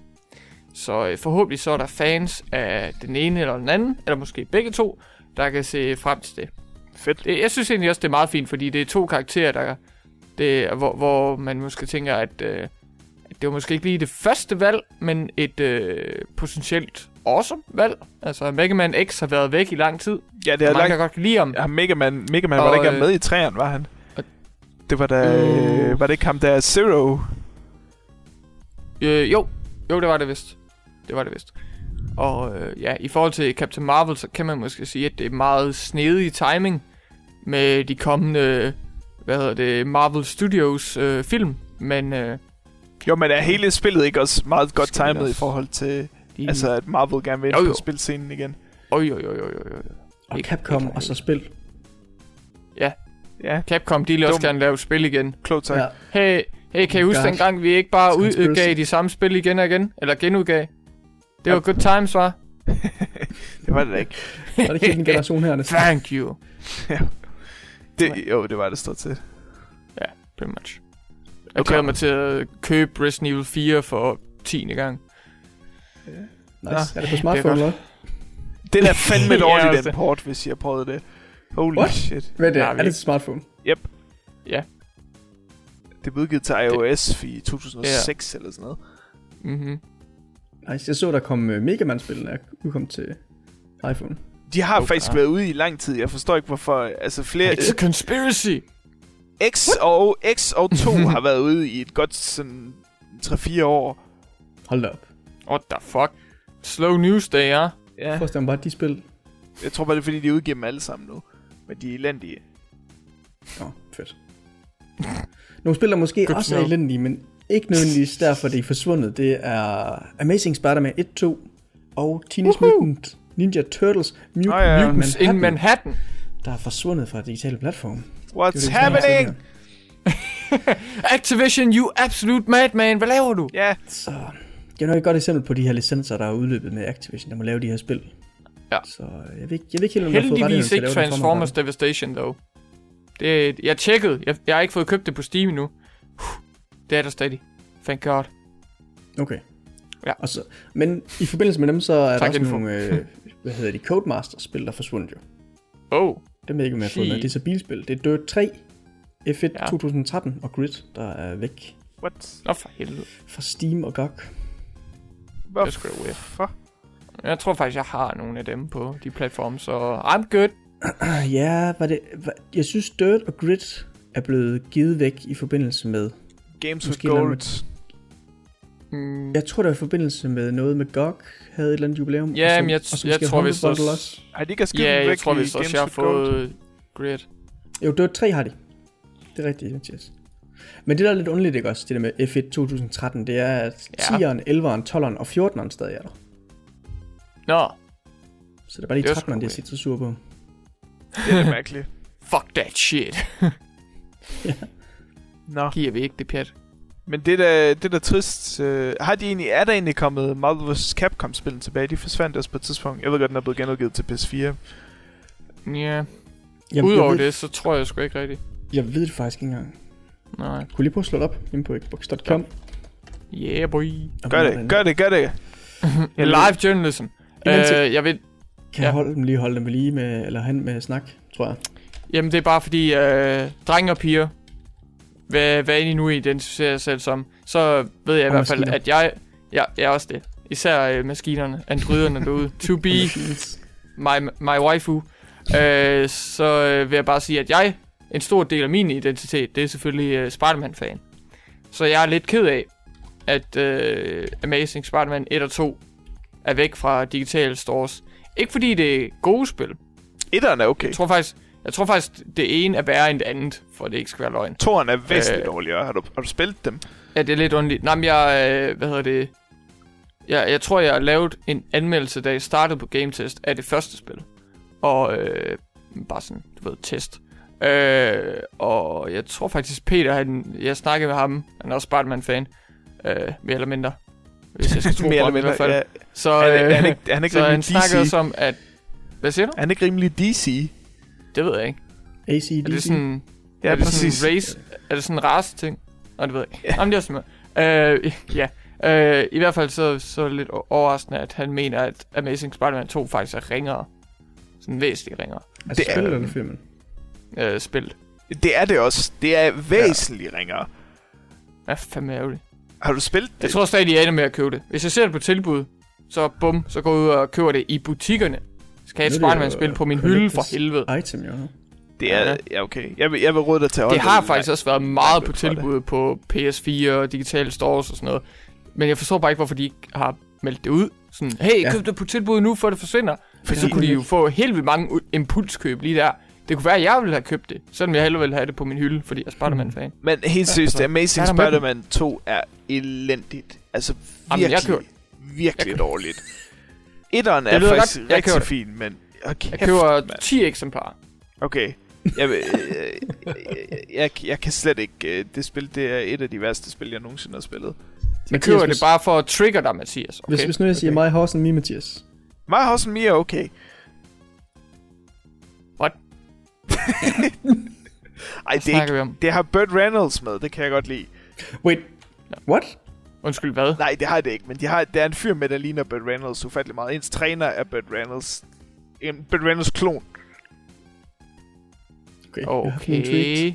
Så øh, forhåbentlig så er der fans af den ene eller den anden, eller måske begge to, der kan se frem til det. Fedt. det jeg synes egentlig også, det er meget fint, fordi det er to karakterer, der, det, hvor, hvor man måske tænker, at, øh, at det var måske ikke lige det første valg, men et øh, potentielt awesome valg. Altså Mega Man X har været væk i lang tid. Ja, det er mange, langt. godt lide ham. Ja, Mega Man, Mega Man Og, var der ikke øh, med i træerne, var han? og- Det var da... Uh. Var det ikke ham der Zero? Øh, jo, jo, det var det vist. Det var det vist. Og øh, ja, i forhold til Captain Marvel, så kan man måske sige, at det er meget snedig timing med de kommende, hvad hedder det, Marvel Studios øh, film. Men øh, Jo, men er hele spillet ikke også meget godt timet i forhold til, de... altså at Marvel gerne vil ind på spilscenen igen? Oj, oj, oj, oj, oj. Og Ikke- Capcom, ikke- og så spil. Ja, Capcom, de vil også gerne lave spil igen. klogt sagt. Ja. Hey, hey kan I huske God. dengang, vi ikke bare udgav de samme spil igen og igen? Eller genudgav? Det var good times, var? Det var det da ikke. Var det ikke helt en generation her næsten? Thank you. Det, jo, det var det stort set. Pretty much. Jeg Okay. glæder mig til at købe Resident Evil 4 for 10. gang. Nice. Ja. Er det på smartphone, Det er eller? Det er fandme Ja, dårligt, altså. den port, hvis jeg prøvede det. Holy What? shit. Hvad er det? Nej, Er det til smartphone? Det blev udgivet til iOS i 2006 eller sådan noget. Mhm. Nice. Jeg så, der kom uh, Mega Man-spillene, er udkom til iPhone. De har Okay. faktisk været ude i lang tid. Jeg forstår ikke, hvorfor... Altså, flere... It's a conspiracy. X og, X og 2 har været ude i et godt sådan 3-4 år. Hold da op. What the fuck? Slow news day, ja. Ja. Mig bare de spil. Jeg tror bare, det er fordi, de udgiver dem alle sammen nu. Men de er elendige. Åh, oh, fedt. Nogle spil, der måske Good også to er know. elendige, men ikke nødvendigvis derfor, det er forsvundet, det er Amazing Spider-Man 1, 2 og Teenage Woohoo! Mutant Ninja Turtles Mut- Nå ja. Mutant Mutants in Manhattan, Manhattan. der er forsvundet fra digitale platform. What's Det det, happening? Activision, you absolute madman. Hvad laver du? Ja, Så det er nok et godt eksempel på de her licenser, der er udløbet med Activision, der må lave de her spil. Ja. Så øh, jeg ved, jeg ved ikke helt, om jeg har fået Heldigvis ikke Transformers. Devastation, dog. Det, jeg tjekkede. Jeg, jeg har ikke fået købt det på Steam endnu. Det er der stadig. Thank God. Okay. Ja. Og så, men i forbindelse med dem, så er Tak, der også info. nogle, øh, hvad hedder de, Codemasters-spil, der er forsvundet jo. Oh. Dem jeg ikke, med. Shit. Det er så bilspil. Det er Dirt 3, F1 Ja. ja. 2013 og Grid, der er væk What? Nå for helvede. fra Steam og GOG. Hvorfor? Er? Jeg tror faktisk, jeg har nogle af dem på de platforme, så I'm good. Ja, var det, var, jeg synes Dirt og Grid er blevet givet væk i forbindelse med, Games with Gold. Mm, jeg tror det var i forbindelse med noget med GOG, havde et eller andet jubilæum. ja, så- men jeg, og så jeg tror vist Bundle også... Har de ikke skrevet Ja, væk jeg tror vist også, jeg har fået Grid. Jo, Dirt 3 har de. Det er rigtigt, Mathias. Men det der er lidt underligt, ikke også, det der med F1 2013, det er, at Ja. 10'eren, 11'eren, 12'eren og 14'eren stadig er der. Nå, Så det er bare lige Det er sgu 13'eren, de har weird. set så sur på. Det er mærkeligt. fuck that shit. Nå, Giver vi ikke det pjat. men det der, det der trist. Øh, har de egentlig, er der egentlig kommet Marvel vs. Capcom-spillet tilbage? De forsvandt også på et tidspunkt. Jeg ved godt, den er blevet genudgivet til PS4. Ja, Jamen, udover ved, det, så tror jeg sgu ikke rigtigt. Jeg ved det faktisk ikke engang. Nej. Kunne lige prøve at slå det op inde på xbox.com? Yeah, boy. Gør det, gør det, gør det. Live journalism. Øh, jeg ved, Kan Ja. jeg holde dem lige holde dem lige med, eller hen med snak, tror jeg. Jamen, det er bare fordi, øh, drenge og piger, hvad, hvad end I nu identificerer jer selv som, så ved jeg i Og hvert fald, maskiner. at jeg, ja, jeg er også det. Især øh, maskinerne, androiderne derude. To be my, my waifu. Øh, så øh, vil jeg bare sige, at jeg, en stor del af min identitet, det er selvfølgelig øh, Spider-Man-fan. Så jeg er lidt ked af, at øh, Amazing Spider-Man 1 og 2 er væk fra digitale stores. Ikke fordi det er gode spil, Etteren er okay. jeg tror faktisk, jeg tror faktisk, det ene er værre end det andet, for det ikke skal være løgn. Toren er væsentligt Øh. dårligere. Har du, har du spillet dem? Ja, det er lidt underligt. Nej, men jeg, øh, hvad hedder det? Jeg, jeg tror, jeg har lavet en anmeldelse, da jeg startede på Game Test af det første spil. Og øh, bare sådan, du ved, test. Øh, og jeg tror faktisk, Peter, han, jeg snakkede med ham, han er også Spider-Man-fan, øh, mere eller mindre. Hvis jeg skal tro Mere på eller ham i hvert mindre. fald. Ja. Så, Han, er, øh, han, er ikke, han er ikke så han rimelig snakkede DC. også om, at... Hvad siger du? Han er ikke rimelig DC. Det ved jeg ikke. ACDC. Er det sådan... Ja, er det præcis. sådan en race? Er det sådan en race ting? Nej, det ved jeg ikke. Ja. Jamen, det er simpelthen... Øh, ja. Øh, I hvert fald så, så er det lidt overraskende, at han mener, at Amazing Spider-Man 2 faktisk er ringere. Sådan væsentligt ringere. Altså det er- spillet eller filmen? Øh, spillet. Det er det også. Det er væsentligt ja. ringere. Hvad fandme ærgerligt. Har du spillet det? Jeg tror stadig, de ender med at købe det. Hvis jeg ser det på tilbud, så bum, så går jeg ud og køber det i butikkerne. Skal jeg have et jo, Spider-Man-spil på min hylde for helvede. Item, jo. det er, Ja. okay. Jeg vil, jeg vil råde dig til at Det har faktisk også været meget på tilbud på PS4 og digitale stores og sådan noget. Men jeg forstår bare ikke, hvorfor de ikke har meldt det ud. Sådan, hey, Ja. køb det på tilbud nu, før det forsvinder. For Fordi så kunne de jo få helt vildt mange impulskøb lige der. Det kunne være, at jeg ville have købt det, selvom jeg hellere ville have det på min hylde, fordi jeg er Spider-Man-fan. Men helt seriøst, altså, Amazing er? Spider-Man 2 er elendigt. Altså Jamen, jeg virkelig, køber virkelig Jeg dårligt. Etteren er faktisk godt. Jeg køber rigtig det. fin, men... Oh, kæft, Jeg køber mand. 10 eksemplarer. Okay. Jeg, vil- øh, jeg, jeg, jeg kan slet ikke... øh, Det spil, det er et af de værste spil, jeg nogensinde har spillet. Jeg køber det bare for at trigger dig, Mathias. Okay? Hvis, hvis nu jeg siger mig, Horse and me, Mathias. My House and Me er okay. Ej, det, er ikke, det har Burt Reynolds med, det kan jeg godt lide. Wait. What? Undskyld, hvad? Nej, det har det ikke, men de har, der er en fyr med, der ligner Burt Reynolds ufattelig meget. Ens træner er Burt Reynolds. En Burt Reynolds klon. Okay. jeg Okay.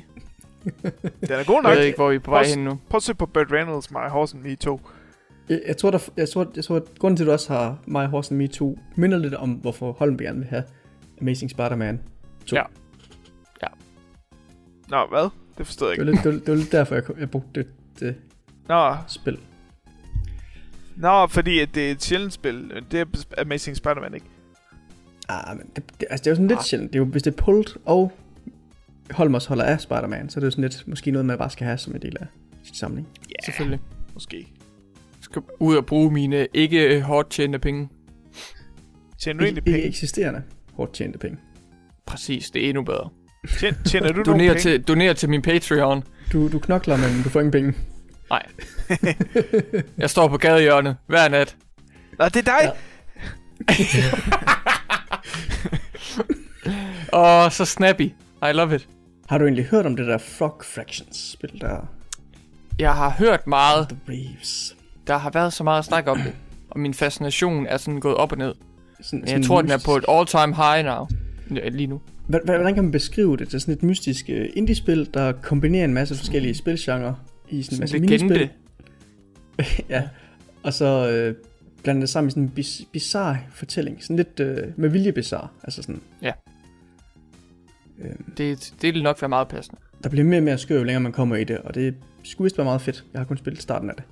Den er god Jeg nok. ved ikke, hvor vi er på vej Prøv- hen nu. Prøv at se på Burt Reynolds, My Horse and Me 2. Jeg, jeg, tror, der, jeg, tror, jeg tror, at grunden til, at du også har My Horse and Me 2, minder lidt om, hvorfor Holm gerne vil have Amazing Spider-Man 2. Ja. Nå, hvad? Det forstod jeg Det var, ikke. lidt, det, var, det var lidt derfor, jeg, jeg brugte det, det Nå, spil. Nå, fordi at det er et sjældent spil. Det er Amazing Spider-Man, ikke? Ah, men det, det, altså, det er jo sådan lidt Ah. sjældent. Det er jo, hvis det er pulled, og Holm også holder af Spider-Man, så er det jo sådan lidt, måske noget, man bare skal have som en del af sin samling. Ja, Selvfølgelig. måske. Jeg skal ud og bruge mine ikke hårdt tjente penge. Tjener du egentlig Ikke, ikke penge? eksisterende hårdt tjente penge. Præcis, det er endnu bedre. Tjener, du nogle Doner penge? til, doner til min Patreon. Du, du knokler, men du får ingen penge. Nej. jeg står på gadehjørnet hver nat. Nå, det er dig! Ja. Åh, oh, så snappy. I love it. Har du egentlig hørt om det der Frog Fractions spil der? Jeg har hørt meget. The Reeves. Der har været så meget snak om det. Og min fascination er sådan gået op og ned. Sådan, Men jeg tror, den er på et all-time high now. Ja, Lige nu. Hvordan kan man beskrive det? Det er sådan et mystisk uh, indie-spil, der kombinerer en masse forskellige spilgenre i sådan en masse minispil. ja. Og så øh, blander det sammen i sådan en bis- bizarre fortælling. Sådan lidt øh, med vilje bizarre. Altså sådan, Det, det vil nok være meget passende. der bliver mere og mere skør, jo længere man kommer i det, og det skulle vist være meget fedt. Jeg har kun spillet starten af det.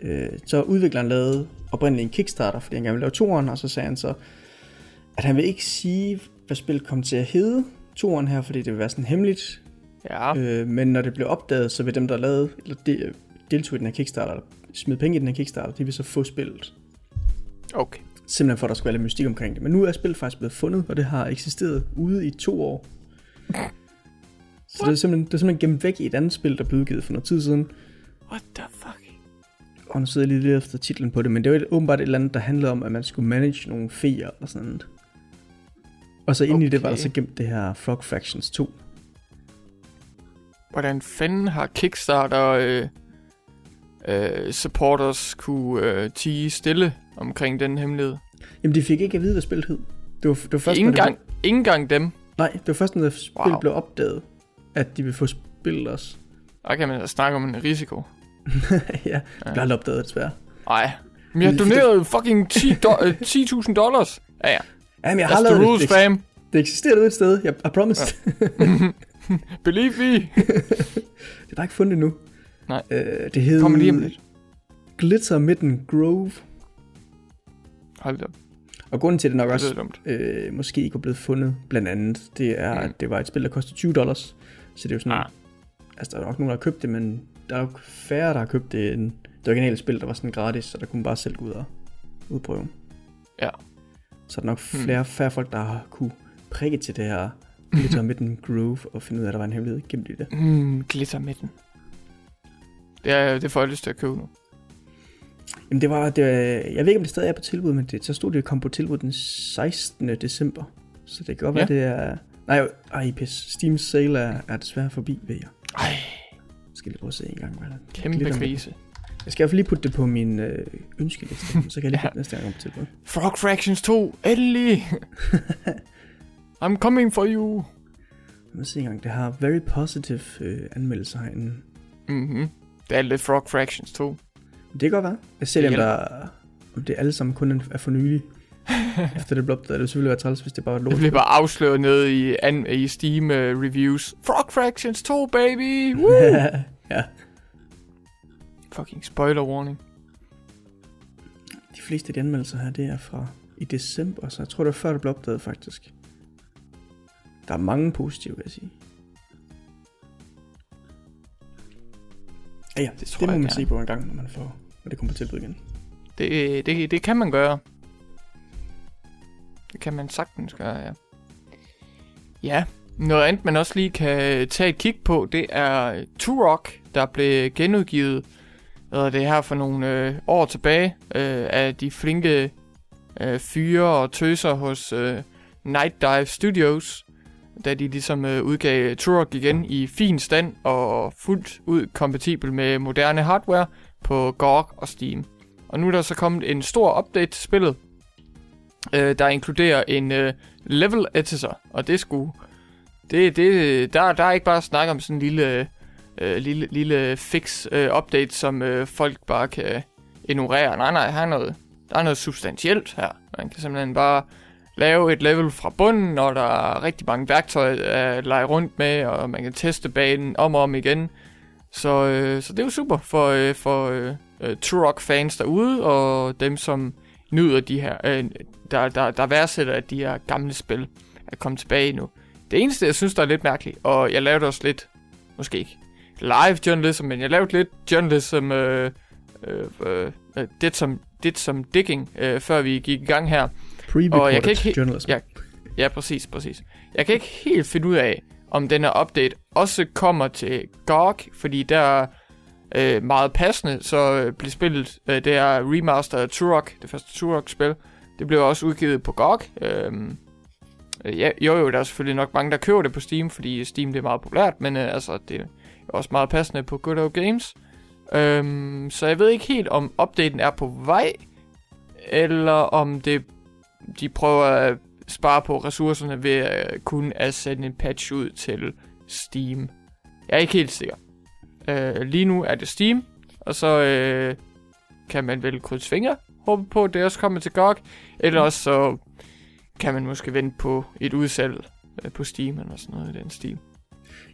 Øh, så udvikleren lavede oprindeligt en Kickstarter, fordi han gerne ville lave toeren, og så sagde han så, at han vil ikke sige, hvad spillet kom til at hedde, toeren her, fordi det vil være sådan hemmeligt. Ja. Øh, men når det blev opdaget, så vil dem, der lavede, eller de, deltog i den her Kickstarter, eller smed penge i den her Kickstarter, de vil så få spillet. Okay. Simpelthen for, at der skulle være lidt mystik omkring det. Men nu er spillet faktisk blevet fundet, og det har eksisteret ude i to år. Så det er, simpelthen, det er simpelthen gemt væk i et andet spil, der blev udgivet for noget tid siden. What the fuck? Og nu sidder jeg lige lidt efter titlen på det, men det var et, åbenbart et eller andet, der handlede om, at man skulle manage nogle feer og sådan noget. Og så inde i det var der Okay. så gemt det her Frog Fractions 2. Hvordan fanden har Kickstarter øh, øh, supporters kunne øh, tige stille omkring den hemmelighed? Jamen de fik ikke at vide, hvad spillet hed. Det var, det var først, Ingen det gang, ingen gang dem. Nej, det var først, når det spil Wow. blev opdaget, at de ville få spillet også. Der kan man da snakke om en risiko. ja, det blev aldrig opdaget, desværre. Nej. Men jeg donerede fucking 10 do- øh, 10.000 dollars. Ja, ja. Jamen, jeg har That's lavet the rules, det. fam. Det eksisterer et sted, jeg I promise. Ja. Believe me. det er bare ikke fundet endnu. Nej. Øh, det hed Kommer lige om lidt. Glitter Midden Grove. Hold da. Og grunden til, at det nok Det også dumt. øh, måske ikke er blevet fundet, blandt andet, det er, Mm. at det var et spil, der kostede 20 dollars. Så det er jo sådan, ah. altså der er nok nogen, der har købt det, men der er jo færre, der har købt det end det originale spil, der var sådan gratis, så der kunne man bare selv gå ud og udprøve. Ja. Så er der nok flere, hmm. færre folk, der har kunne prikke til det her Glitter Midden Grove og finde ud af, at der var en hemmelighed gemt i det. Mm, glitter med den. Det, er, det får jeg lyst til at købe nu. Jamen det var, det, jeg ved ikke, om det stadig er på tilbud, men det, så stod det kom på tilbud den 16. december. Så det kan godt være, Ja. det er... Nej, ej, pis. Steam sale er, er desværre forbi, ved jeg. Ej, Skal lige prøve at se en gang, hvad der kæmpe krise. Jeg skal i hvert fald lige putte det på min øh, ønskeliste, så kan jeg lige Ja. næste gang om tilbud. Frog Fractions 2, endelig! I'm coming for you! Lad mig se en gang. Det har very positive øh, anmeldelser herinde. Mhm. Det er lidt Frog Fractions 2. Det kan godt være. Jeg ser, Det om der om det alle sammen kun er for nylig. Efter det blev opdaget, det ville selvfølgelig være træls, hvis det bare var et Det lort. bliver bare afsløret nede i, an, i Steam uh, reviews. Frog Fractions 2, baby! Woo! ja. Fucking spoiler warning. De fleste af de anmeldelser her, det er fra i december, så jeg tror, det var før det blev opdaget, faktisk. Der er mange positive, vil jeg sige. Ja, ja, Det tror det må jeg man gerne. se på en gang, når man får, når det kommer på tilbud igen. Det, det, det kan man gøre. Det kan man sagtens gøre, ja. Ja, noget andet man også lige kan tage et kig på, det er Turok, der blev genudgivet hvad er det her for nogle øh, år tilbage øh, af de flinke øh, fyre og tøser hos øh, Night Dive Studios, da de ligesom øh, udgav Turok igen i fin stand og fuldt ud kompatibel med moderne hardware på GOG og Steam. Og nu er der så kommet en stor update til spillet, øh, der inkluderer en øh, level editor, og det skulle det, det, der, der er ikke bare snak om sådan en lille, øh, øh, lille, lille fix øh, update, som øh, folk bare kan ignorere. Nej, nej, her er noget, der er noget substantielt her. Man kan simpelthen bare lave et level fra bunden, og der er rigtig mange værktøjer øh, at lege rundt med, og man kan teste banen om og om igen. Så, øh, så det er jo super for, øh, for øh, øh Turok-fans derude, og dem, som nyder de her, øh, der, der, der værdsætter at de her gamle spil at komme tilbage nu. Det eneste, jeg synes, der er lidt mærkeligt, og jeg lavede også lidt, måske ikke live journalism, men jeg lavede lidt journalism, øh, øh, øh, øh, det som, det som digging, øh, før vi gik i gang her. Og jeg kan ikke journalism. Ja. Ja, præcis, præcis. Jeg kan ikke helt finde ud af, om den her update også kommer til GOG, fordi der øh, meget passende, så øh, blev spillet, øh, det er remaster af Turok, det første Turok-spil. Det blev også udgivet på GOG. Øh, øh, ja, jo, jo, der er selvfølgelig nok mange, der køber det på Steam, fordi Steam det er meget populært, men øh, altså, det også meget passende på Good Old Games. Øhm, så jeg ved ikke helt, om updaten er på vej, eller om det de prøver at spare på ressourcerne ved at øh, kunne at sende en patch ud til Steam. Jeg er ikke helt sikker. Øh, lige nu er det Steam, og så øh, kan man vel krydse fingre, håbe på, at det også kommer til GOG. Eller også så kan man måske vente på et udsalg øh, på Steam eller sådan noget i den stil.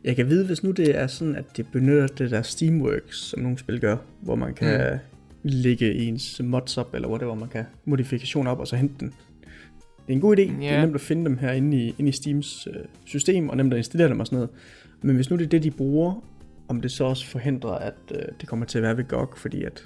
Jeg kan vide, hvis nu det er sådan, at det benytter det der Steamworks, som nogle spil gør, hvor man kan mm. lægge ens mods op, eller whatever, man kan modifikation op, og så hente den. Det er en god idé. Yeah. Det er nemt at finde dem her inde i, inde i Steams øh, system, og nemt at installere dem og sådan noget. Men hvis nu det er det, de bruger, om det så også forhindrer, at øh, det kommer til at være ved GOG, fordi at...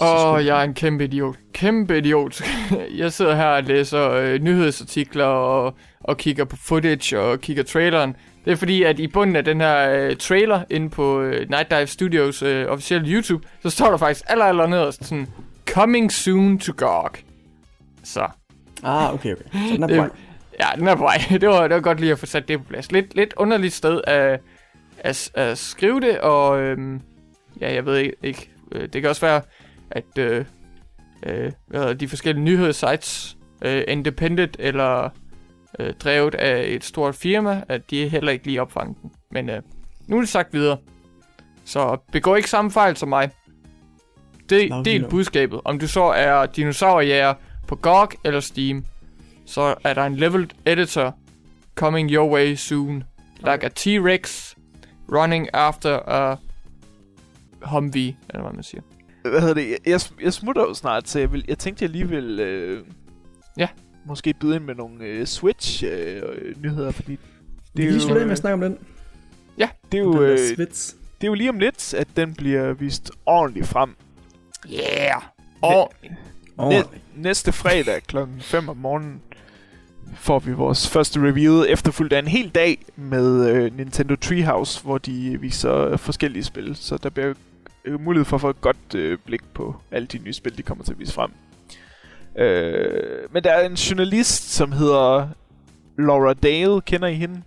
Åh, oh, jeg er en kæmpe idiot. Kæmpe idiot. jeg sidder her og læser øh, nyhedsartikler og, og kigger på footage og kigger traileren. Det er fordi, at i bunden af den her øh, trailer inde på øh, Night Dive Studios øh, officielle YouTube, så står der faktisk aller, aller nederst sådan, Coming soon to GOG. Så. Ah, okay, okay. Så den er på vej. Ja, den er på vej. Det var, det var godt lige at få sat det på plads. Lidt, lidt underligt sted at, at, at skrive det, og øhm, ja, jeg ved ikke, ikke. øh, Det kan også være, at øh, øh, hvad hedder, de forskellige nyhedssites, øh, independent eller øh, drevet af et stort firma, at de heller ikke lige opfanget den. Men øh, nu er det sagt videre. Så begå ikke samme fejl som mig. Det, er nå. budskabet. Om du så er dinosaurjæger på GOG eller Steam, så er der en leveled editor coming your way soon. Like a T-Rex running after a Humvee, eller hvad man siger. Hvad hedder det? Jeg, jeg, jeg smutter jo snart, så jeg, vil, jeg tænkte, jeg lige vil... Øh, Ja. Måske byde ind med nogle øh, Switch-nyheder, fordi... Vi Det kan er, lige jo, slutte af med øh, at snakke om den. det, er jo, øh, svits. det er jo lige om lidt, at den bliver vist ordentligt frem. Yeah! Og Oh, Næ- næste fredag kl. 5 om morgenen får vi vores første review, efterfulgt af en hel dag med øh, Nintendo Treehouse, hvor de viser forskellige spil. Så der bliver øh, mulighed for at få et godt øh, blik på alle de nye spil, de kommer til at vise frem. Øh, men der er en journalist, som hedder Laura Dale. Kender I hende?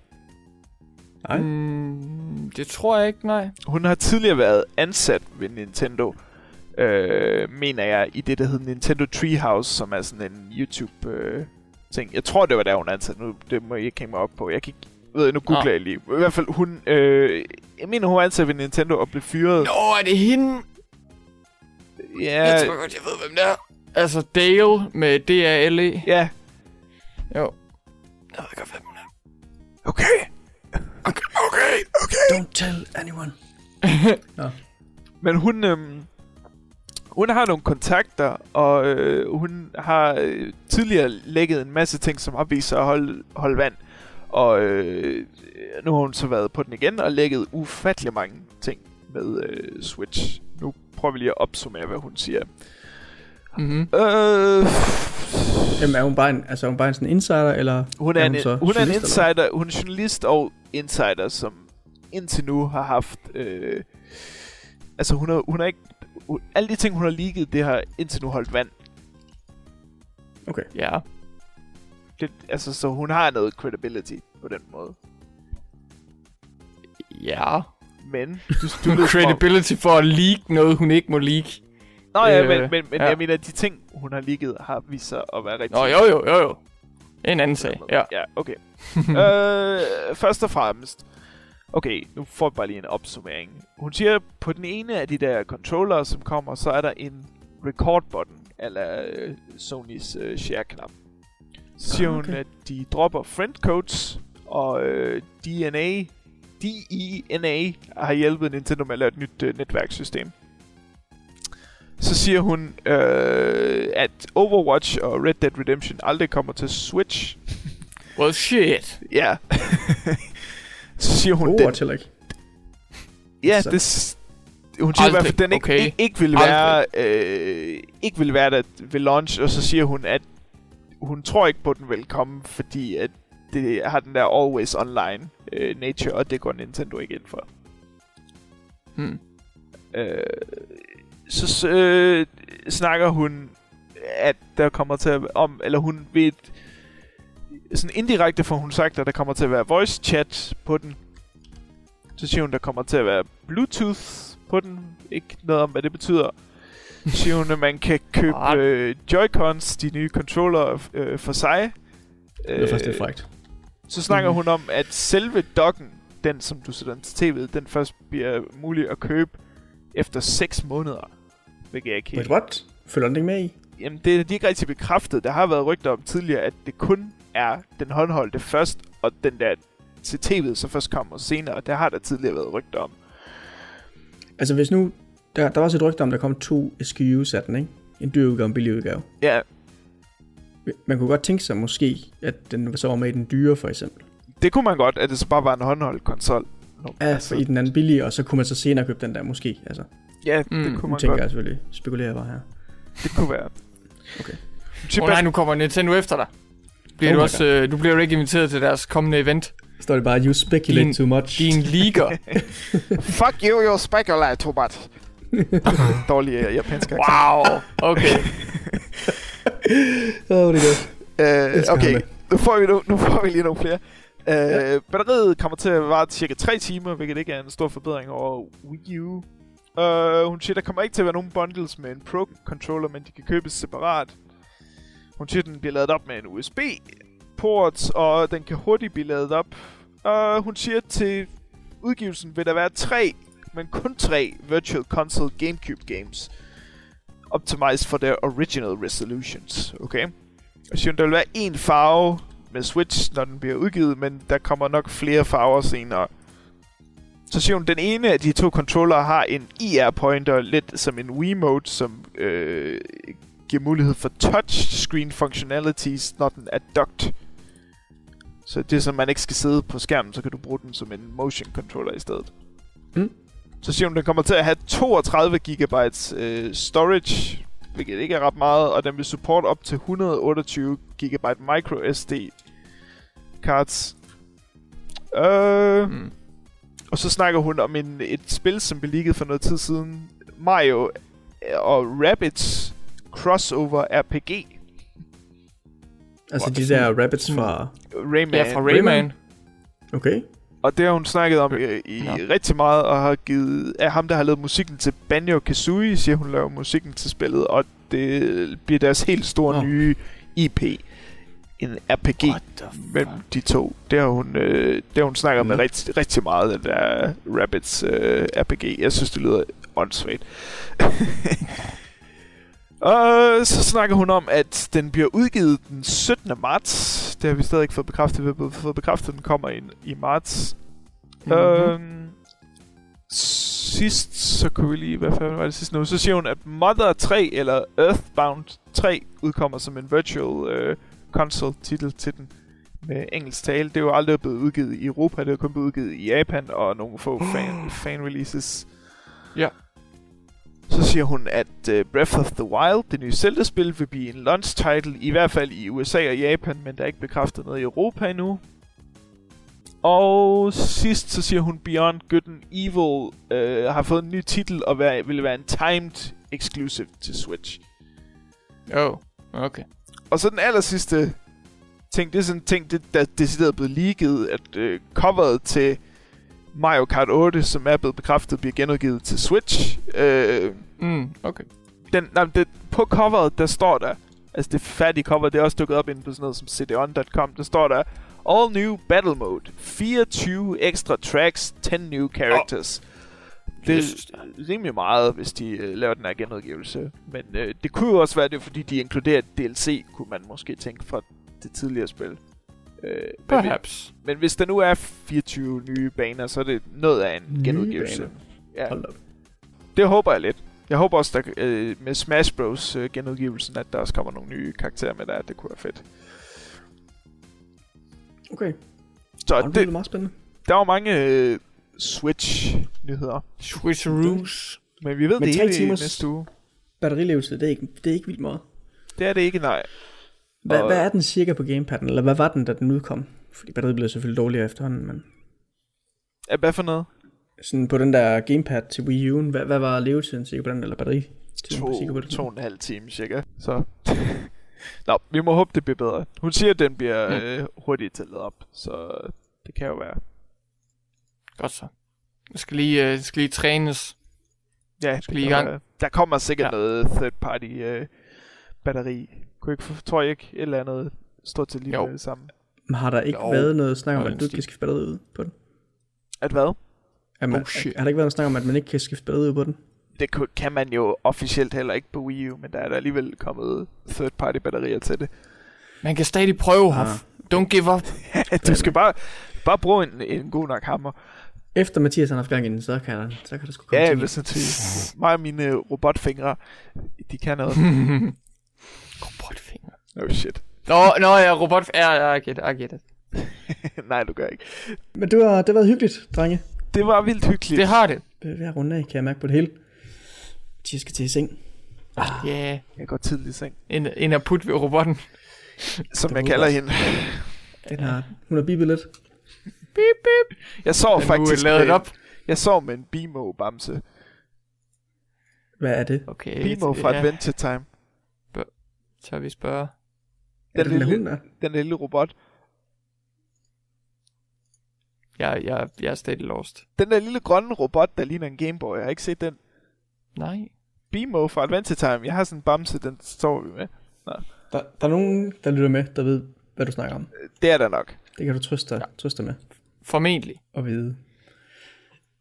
Nej. mm, det tror jeg ikke, nej. Hun har tidligere været ansat ved Nintendo, øh, mener jeg, i det, der hedder Nintendo Treehouse, som er sådan en YouTube-ting. jeg tror, det var der, hun er ansat. Nu, det må I ikke hænge mig op på. Jeg kan ikke... Ved, nu googler jeg lige. I hvert fald, hun... Øh, jeg mener, hun var ansat ved Nintendo og blev fyret. Nå, er det hende? Ja, Jeg tror godt, jeg ved, hvem det er. Altså Dale med D-A-L-E. ja. Jo. Jeg ved godt, hvem hun er. Okay. Okay, okay. Don't tell anyone. Men hun, øhm, hun har nogle kontakter, og øh, hun har øh, tidligere lægget en masse ting, som har vist sig at holde, holde vand. Og øh, nu har hun så været på den igen og lægget ufattelig mange ting med øh, Switch. Nu prøver vi lige at opsummere, hvad hun siger. Mm-hmm. Øh, Jamen, er hun bare en, altså, er hun bare en sådan insider, eller hun er, er en, hun så hun er en journalist, eller insider, hun er journalist og insider, som indtil nu har haft... Øh, altså hun har, hun har ikke... Hun, alle de ting, hun har leaget, det har indtil nu holdt vand. Okay. Ja. Det, altså, så hun har noget credibility på den måde. Ja. Men, du, du. Credibility for at leak noget, hun ikke må leak. Nå ja, Øh, men, men, men ja. jeg mener, de ting, hun har leaget, har vist sig at være rigtig... Nå, jo, jo, jo, jo. En anden sag, ja. Ja, okay. øh, først og fremmest... Okay, nu får vi bare lige en opsummering. Hun siger, på den ene af de der controller, som kommer, så er der en record button, eller øh, Sonys øh, share-knap. Så siger Ah, hun, okay. at de dropper friend codes, og øh, DNA, DENA har hjulpet Nintendo med at lave et nyt øh, netværkssystem. Så siger hun, øh, at Overwatch og Red Dead Redemption aldrig kommer til Switch. Well, shit. Ja. så siger hun, den, Overwatch heller ikke. ja, Så- det, hun siger i hvert fald, at den ikke, okay. ikke, ikke vil være, øh, ikke vil være der ved launch, og så siger hun, at hun tror ikke på, at den vil komme, fordi at det har den der always online øh, nature, og det går Nintendo ikke ind for. Hmm. Øh, så øh, snakker hun, at der kommer til at, om, eller hun ved, sådan indirekte får hun sagt, at der kommer til at være voice chat på den. Så siger hun, der kommer til at være Bluetooth på den. Ikke noget om, hvad det betyder. Så siger hun, at man kan købe øh, Joy-Cons, de nye controller, øh, for sig. Det er faktisk det er frækt. Så snakker Mhm. hun om, at selve dokken, den som du sætter den til tv'et, den først bliver mulig at købe efter 6 måneder. Hvilket jeg ikke Wait, helt... what? Følger den ikke med i? Jamen, det er de ikke rigtig bekræftet. Der har været rygter om tidligere, at det kun er den håndholdte først, og den der til tv'et så først kommer senere. Der har der tidligere været rygter om. Altså hvis nu, der, der var også et rygte om, der kom to SKU's af den, ikke? En dyr udgave og en billig udgave. Ja, Man kunne godt tænke sig måske, at den så var med i den dyre for eksempel. det kunne man godt, at det så bare var en håndholdt konsol. Altså, i den anden billige, og så kunne man så senere købe den der måske. Altså, ja Mm. det kunne nu man tænker godt. jeg selvfølgelig spekulere bare her. Det kunne være. Okay. Åh oh, nej, nu kommer Nintendo efter dig. Bliver Oh du, også, øh, du bliver jo ikke inviteret til deres kommende event. Står det bare, you speculate Din- too much. Din leaker. Fuck you, you speculate too much. Dårlig uh, japansk accent. wow. Okay. Åh, oh, det er godt. Øh, Elsker okay, nu får, vi nu, nu får vi lige nogle flere. Øh, ja. Batteriet kommer til at vare cirka 3 timer, hvilket ikke er en stor forbedring over Wii U. Uh, hun siger, der kommer ikke til at være nogen bundles med en Pro-controller, men de kan købes separat. Hun siger, den bliver lavet op med en USB-port, og den kan hurtigt blive lavet op. Uh, hun siger, til udgivelsen vil der være tre, men kun tre Virtual Console Gamecube games. Optimized for their original resolutions, okay? Og siger, der vil være en farve med Switch, når den bliver udgivet, men der kommer nok flere farver senere. Så siger hun, den ene af de to controller har en IR-pointer, lidt som en Wiimote, som øh, giver mulighed for touchscreen functionalities, når den er docked. Så det er så, man ikke skal sidde på skærmen, så kan du bruge den som en motion controller i stedet. Mm. Så siger hun, den kommer til at have 32 GB øh, storage, hvilket ikke er ret meget, og den vil support op til 128 GB micro SD cards. Øh, Mm. og så snakker hun om en, et spil, som blev leaget for noget tid siden. Mario og Rabbids crossover RPG. Altså Hvor- de der rabbits fra... Rayman. Ja, fra Rayman. Okay. Og det har hun snakket om i, i Nå. rigtig meget, og har givet af ham, der har lavet musikken til Banjo-Kazooie, siger hun laver musikken til spillet, og det bliver deres helt store Nå. nye IP. En RPG mellem de to. Det har hun, øh, det har hun snakket med Nå. rigtig, rigtig meget, den der Rabbids øh, RPG. Jeg synes, det lyder åndssvagt. og så snakker hun om, at den bliver udgivet den 17. marts. Det har vi stadig ikke fået bekræftet. Vi har fået bekræftet, at den kommer i, i marts. Mhm. Øhm, sidst, så kunne vi lige, hvad fanden var det sidste nu? Så siger hun, at Mother 3 eller Earthbound 3 udkommer som en virtual øh, console titel til den med engelsk tale. Det er jo aldrig blevet udgivet i Europa, det er kun blevet udgivet i Japan og nogle få fan, fan releases. Ja. Så siger hun, at uh, Breath of the Wild, det nye Zelda-spil, vil blive en launch title, i hvert fald i USA og Japan, men der er ikke bekræftet noget i Europa endnu. Og sidst så siger hun, Beyond Good and Evil øh, har fået en ny titel og være, vil være en timed exclusive til Switch. Oh, okay. Og så den aller sidste ting, det er sådan en ting, det, der decideret er blevet leaget, at øh, coveret til Mario Kart 8, som er blevet bekræftet, bliver genudgivet til Switch. Øh, Mm, okay. den, nej, det, på coveret, der står der, altså det færdige cover, det er også dukket op inde på sådan noget som cdon.com, der står der, All new battle mode, 24 ekstra tracks, 10 new characters. Det Jesus. er rimelig meget, hvis de øh, laver den her genudgivelse. Men øh, det kunne jo også være det, fordi de inkluderer DLC, kunne man måske tænke fra det tidligere spil. Øh, men, hvis, Perhaps. men hvis der nu er 24 nye baner, så er det noget af en Nye genudgivelse. baner? Ja. Hold op. Det håber jeg lidt. Jeg håber også, der, øh, med Smash Bros. Øh, genudgivelsen, at der også kommer nogle nye karakterer med der. Det kunne være fedt. Okay. Så det det, er meget spændende. der var mange øh, Switch-nyheder. Switcheroos. Men vi ved Men det hele i næste uge. Batterilevelse, det er ikke, det er ikke vildt meget. Det er det ikke, nej. Hvad, Og- hvad er den cirka på gamepadden? Eller hvad var den, da den udkom? Fordi batteriet blev selvfølgelig dårligere efterhånden, men... Ja, Hvad for noget? Sådan på den der gamepad til Wii U'en, hvad, hvad var levetiden sikker på den, eller batteri? To, to og en halv time cirka. Så. Nå, vi må håbe, det bliver bedre. Hun siger, at den bliver mm. øh, hurtigt til op, så det kan jo være. Godt så. Det skal lige, uh, skal lige trænes. Ja, skal lige i gang. Der kommer sikkert ja. noget third party uh, batteri. Kunne ikke, tror jeg ikke et eller andet stort til lige det samme. Men har der ikke jo. været noget snak om, at du ikke kan skifte batteri ud på den? At hvad? At man, oh, shit. Har der ikke været noget snak om, at man ikke kan skifte batteri ud på den? Det kan man jo officielt heller ikke på Wii U, men der er der alligevel kommet third party batterier til det. Man kan stadig prøve, ja. Don't give up. du skal bare, bare bruge en, en god nok hammer. Efter Mathias har haft gang i den, så kan, så kan der sgu komme Ja, det er sådan til. Mig og mine robotfingre, de kan noget. robotfingre. Oh shit. Nå, nå ja, robot... Ja, I get it, I get it. Nej, du gør ikke. Men det var, det har været hyggeligt, drenge. Det var vildt hyggeligt. Det har det. Er at runde af, kan jeg mærke på det hele. Mathias skal til i seng. Ah, ja. Yeah. Jeg går tidligt i seng. En, en af put ved robotten. Som jeg kalder hende. Den har, hun har bibet lidt. Bip, bip. Jeg så Den faktisk... lavet op. Jeg så med en Bimo-bamse. Hvad er det? Okay. Bimo fra ja. Adventure Time. Så vi spørge. Den, den, lille, hund, den lille robot. Jeg, jeg, jeg er stadig lost. Den der lille grønne robot, der ligner en Gameboy. Jeg har ikke set den. Nej. Bimo fra Adventure Time. Jeg har sådan en bamse, den står vi med. Nå. Der, der er nogen, der lytter med, der ved, hvad du snakker om. Det er der nok. Det kan du trøste, ja. trøste med. Formentlig. Og vide.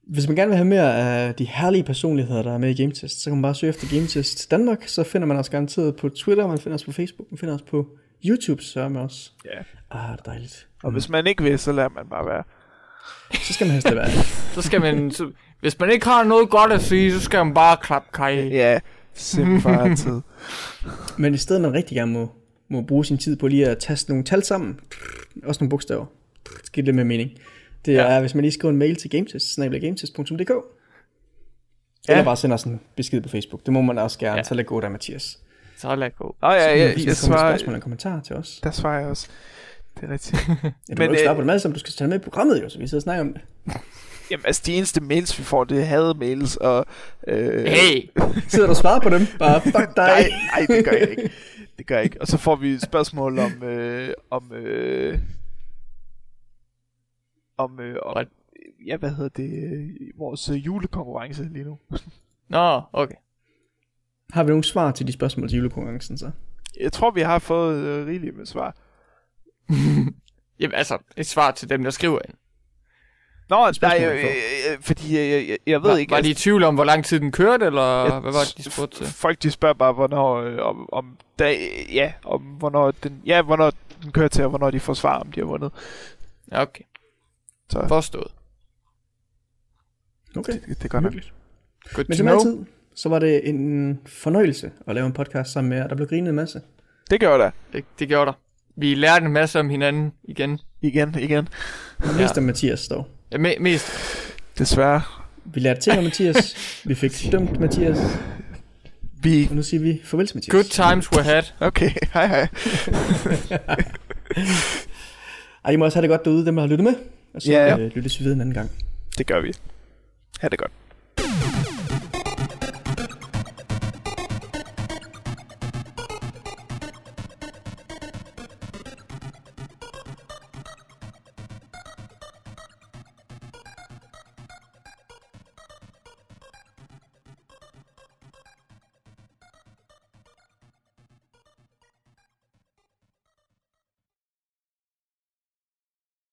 Hvis man gerne vil have mere af de herlige personligheder, der er med i GameTest, så kan man bare søge efter GameTest Danmark. Så finder man os garanteret på Twitter, man finder os på Facebook, man finder os på YouTube, så med os. Ja. Ah, det er dejligt. Og mm. hvis man ikke vil, så lader man bare være. Så skal man helst det være. så skal man... Så, hvis man ikke har noget godt at sige, så skal man bare klappe kaj. Ja, simpelthen tid. Men i stedet man rigtig gerne må, må bruge sin tid på lige at taste nogle tal sammen, også nogle bogstaver, det giver lidt mere mening. Det ja. er, hvis man lige skriver en mail til gametest, gametest.dk. Ja. Eller bare sender sådan en besked på Facebook. Det må man også gerne. Ja. Så lad gå der, Mathias. Så lad gå. Åh oh, ja, ja, jeg, jeg svarer... spørgsmål og kommentar til os. Der svarer jeg også. Det er rigtigt. ja, du Men, må ikke svare på det med, som du skal tage med i programmet jo, så vi sidder og snakker om det. Jamen, altså, de eneste mails, vi får, det er had-mails, og... Øh... Hey! Sidder du og svarer på dem? Bare, fuck dig. nej, nej, det gør jeg ikke. Det gør jeg ikke. Og så får vi spørgsmål om... Øh, om øh, om, øh, om ja, hvad hedder det, øh, vores øh, julekonkurrence lige nu. Nå, okay. Har vi nogle svar til de spørgsmål til julekonkurrencen så? Jeg tror, vi har fået øh, rigeligt med svar. Jamen altså, et svar til dem, der skriver ind. Nå, nej, øh, øh, fordi jeg, jeg, jeg ved var, ikke... Var de i tvivl om, hvor lang tid den kørte, eller jeg, hvad var det, de spurgte til? Folk, de spørger bare, hvornår, øh, om, om dag, ja, om hvornår den, ja, hvornår den kører til, og hvornår de får svar, om de har vundet. Ja, okay. Så. Forstået. Okay, det, det er godt nok. Good Men som know. altid, så var det en fornøjelse at lave en podcast sammen med jer. Der blev grinet en masse. Det gjorde der. Det, det gjorde der. Vi lærte en masse om hinanden igen. Igen, igen. Og mest ja. Mathias dog. Ja, me- mest. Desværre. Vi lærte ting om Mathias. vi fik dømt Mathias. Vi... Og nu siger vi farvel til Mathias. Good times were had. Okay, hej hej. Ej, I må også have det godt derude, dem der har lyttet med. Og så ja. øh, lyttes vi ved en anden gang. Det gør vi. Ha' det godt.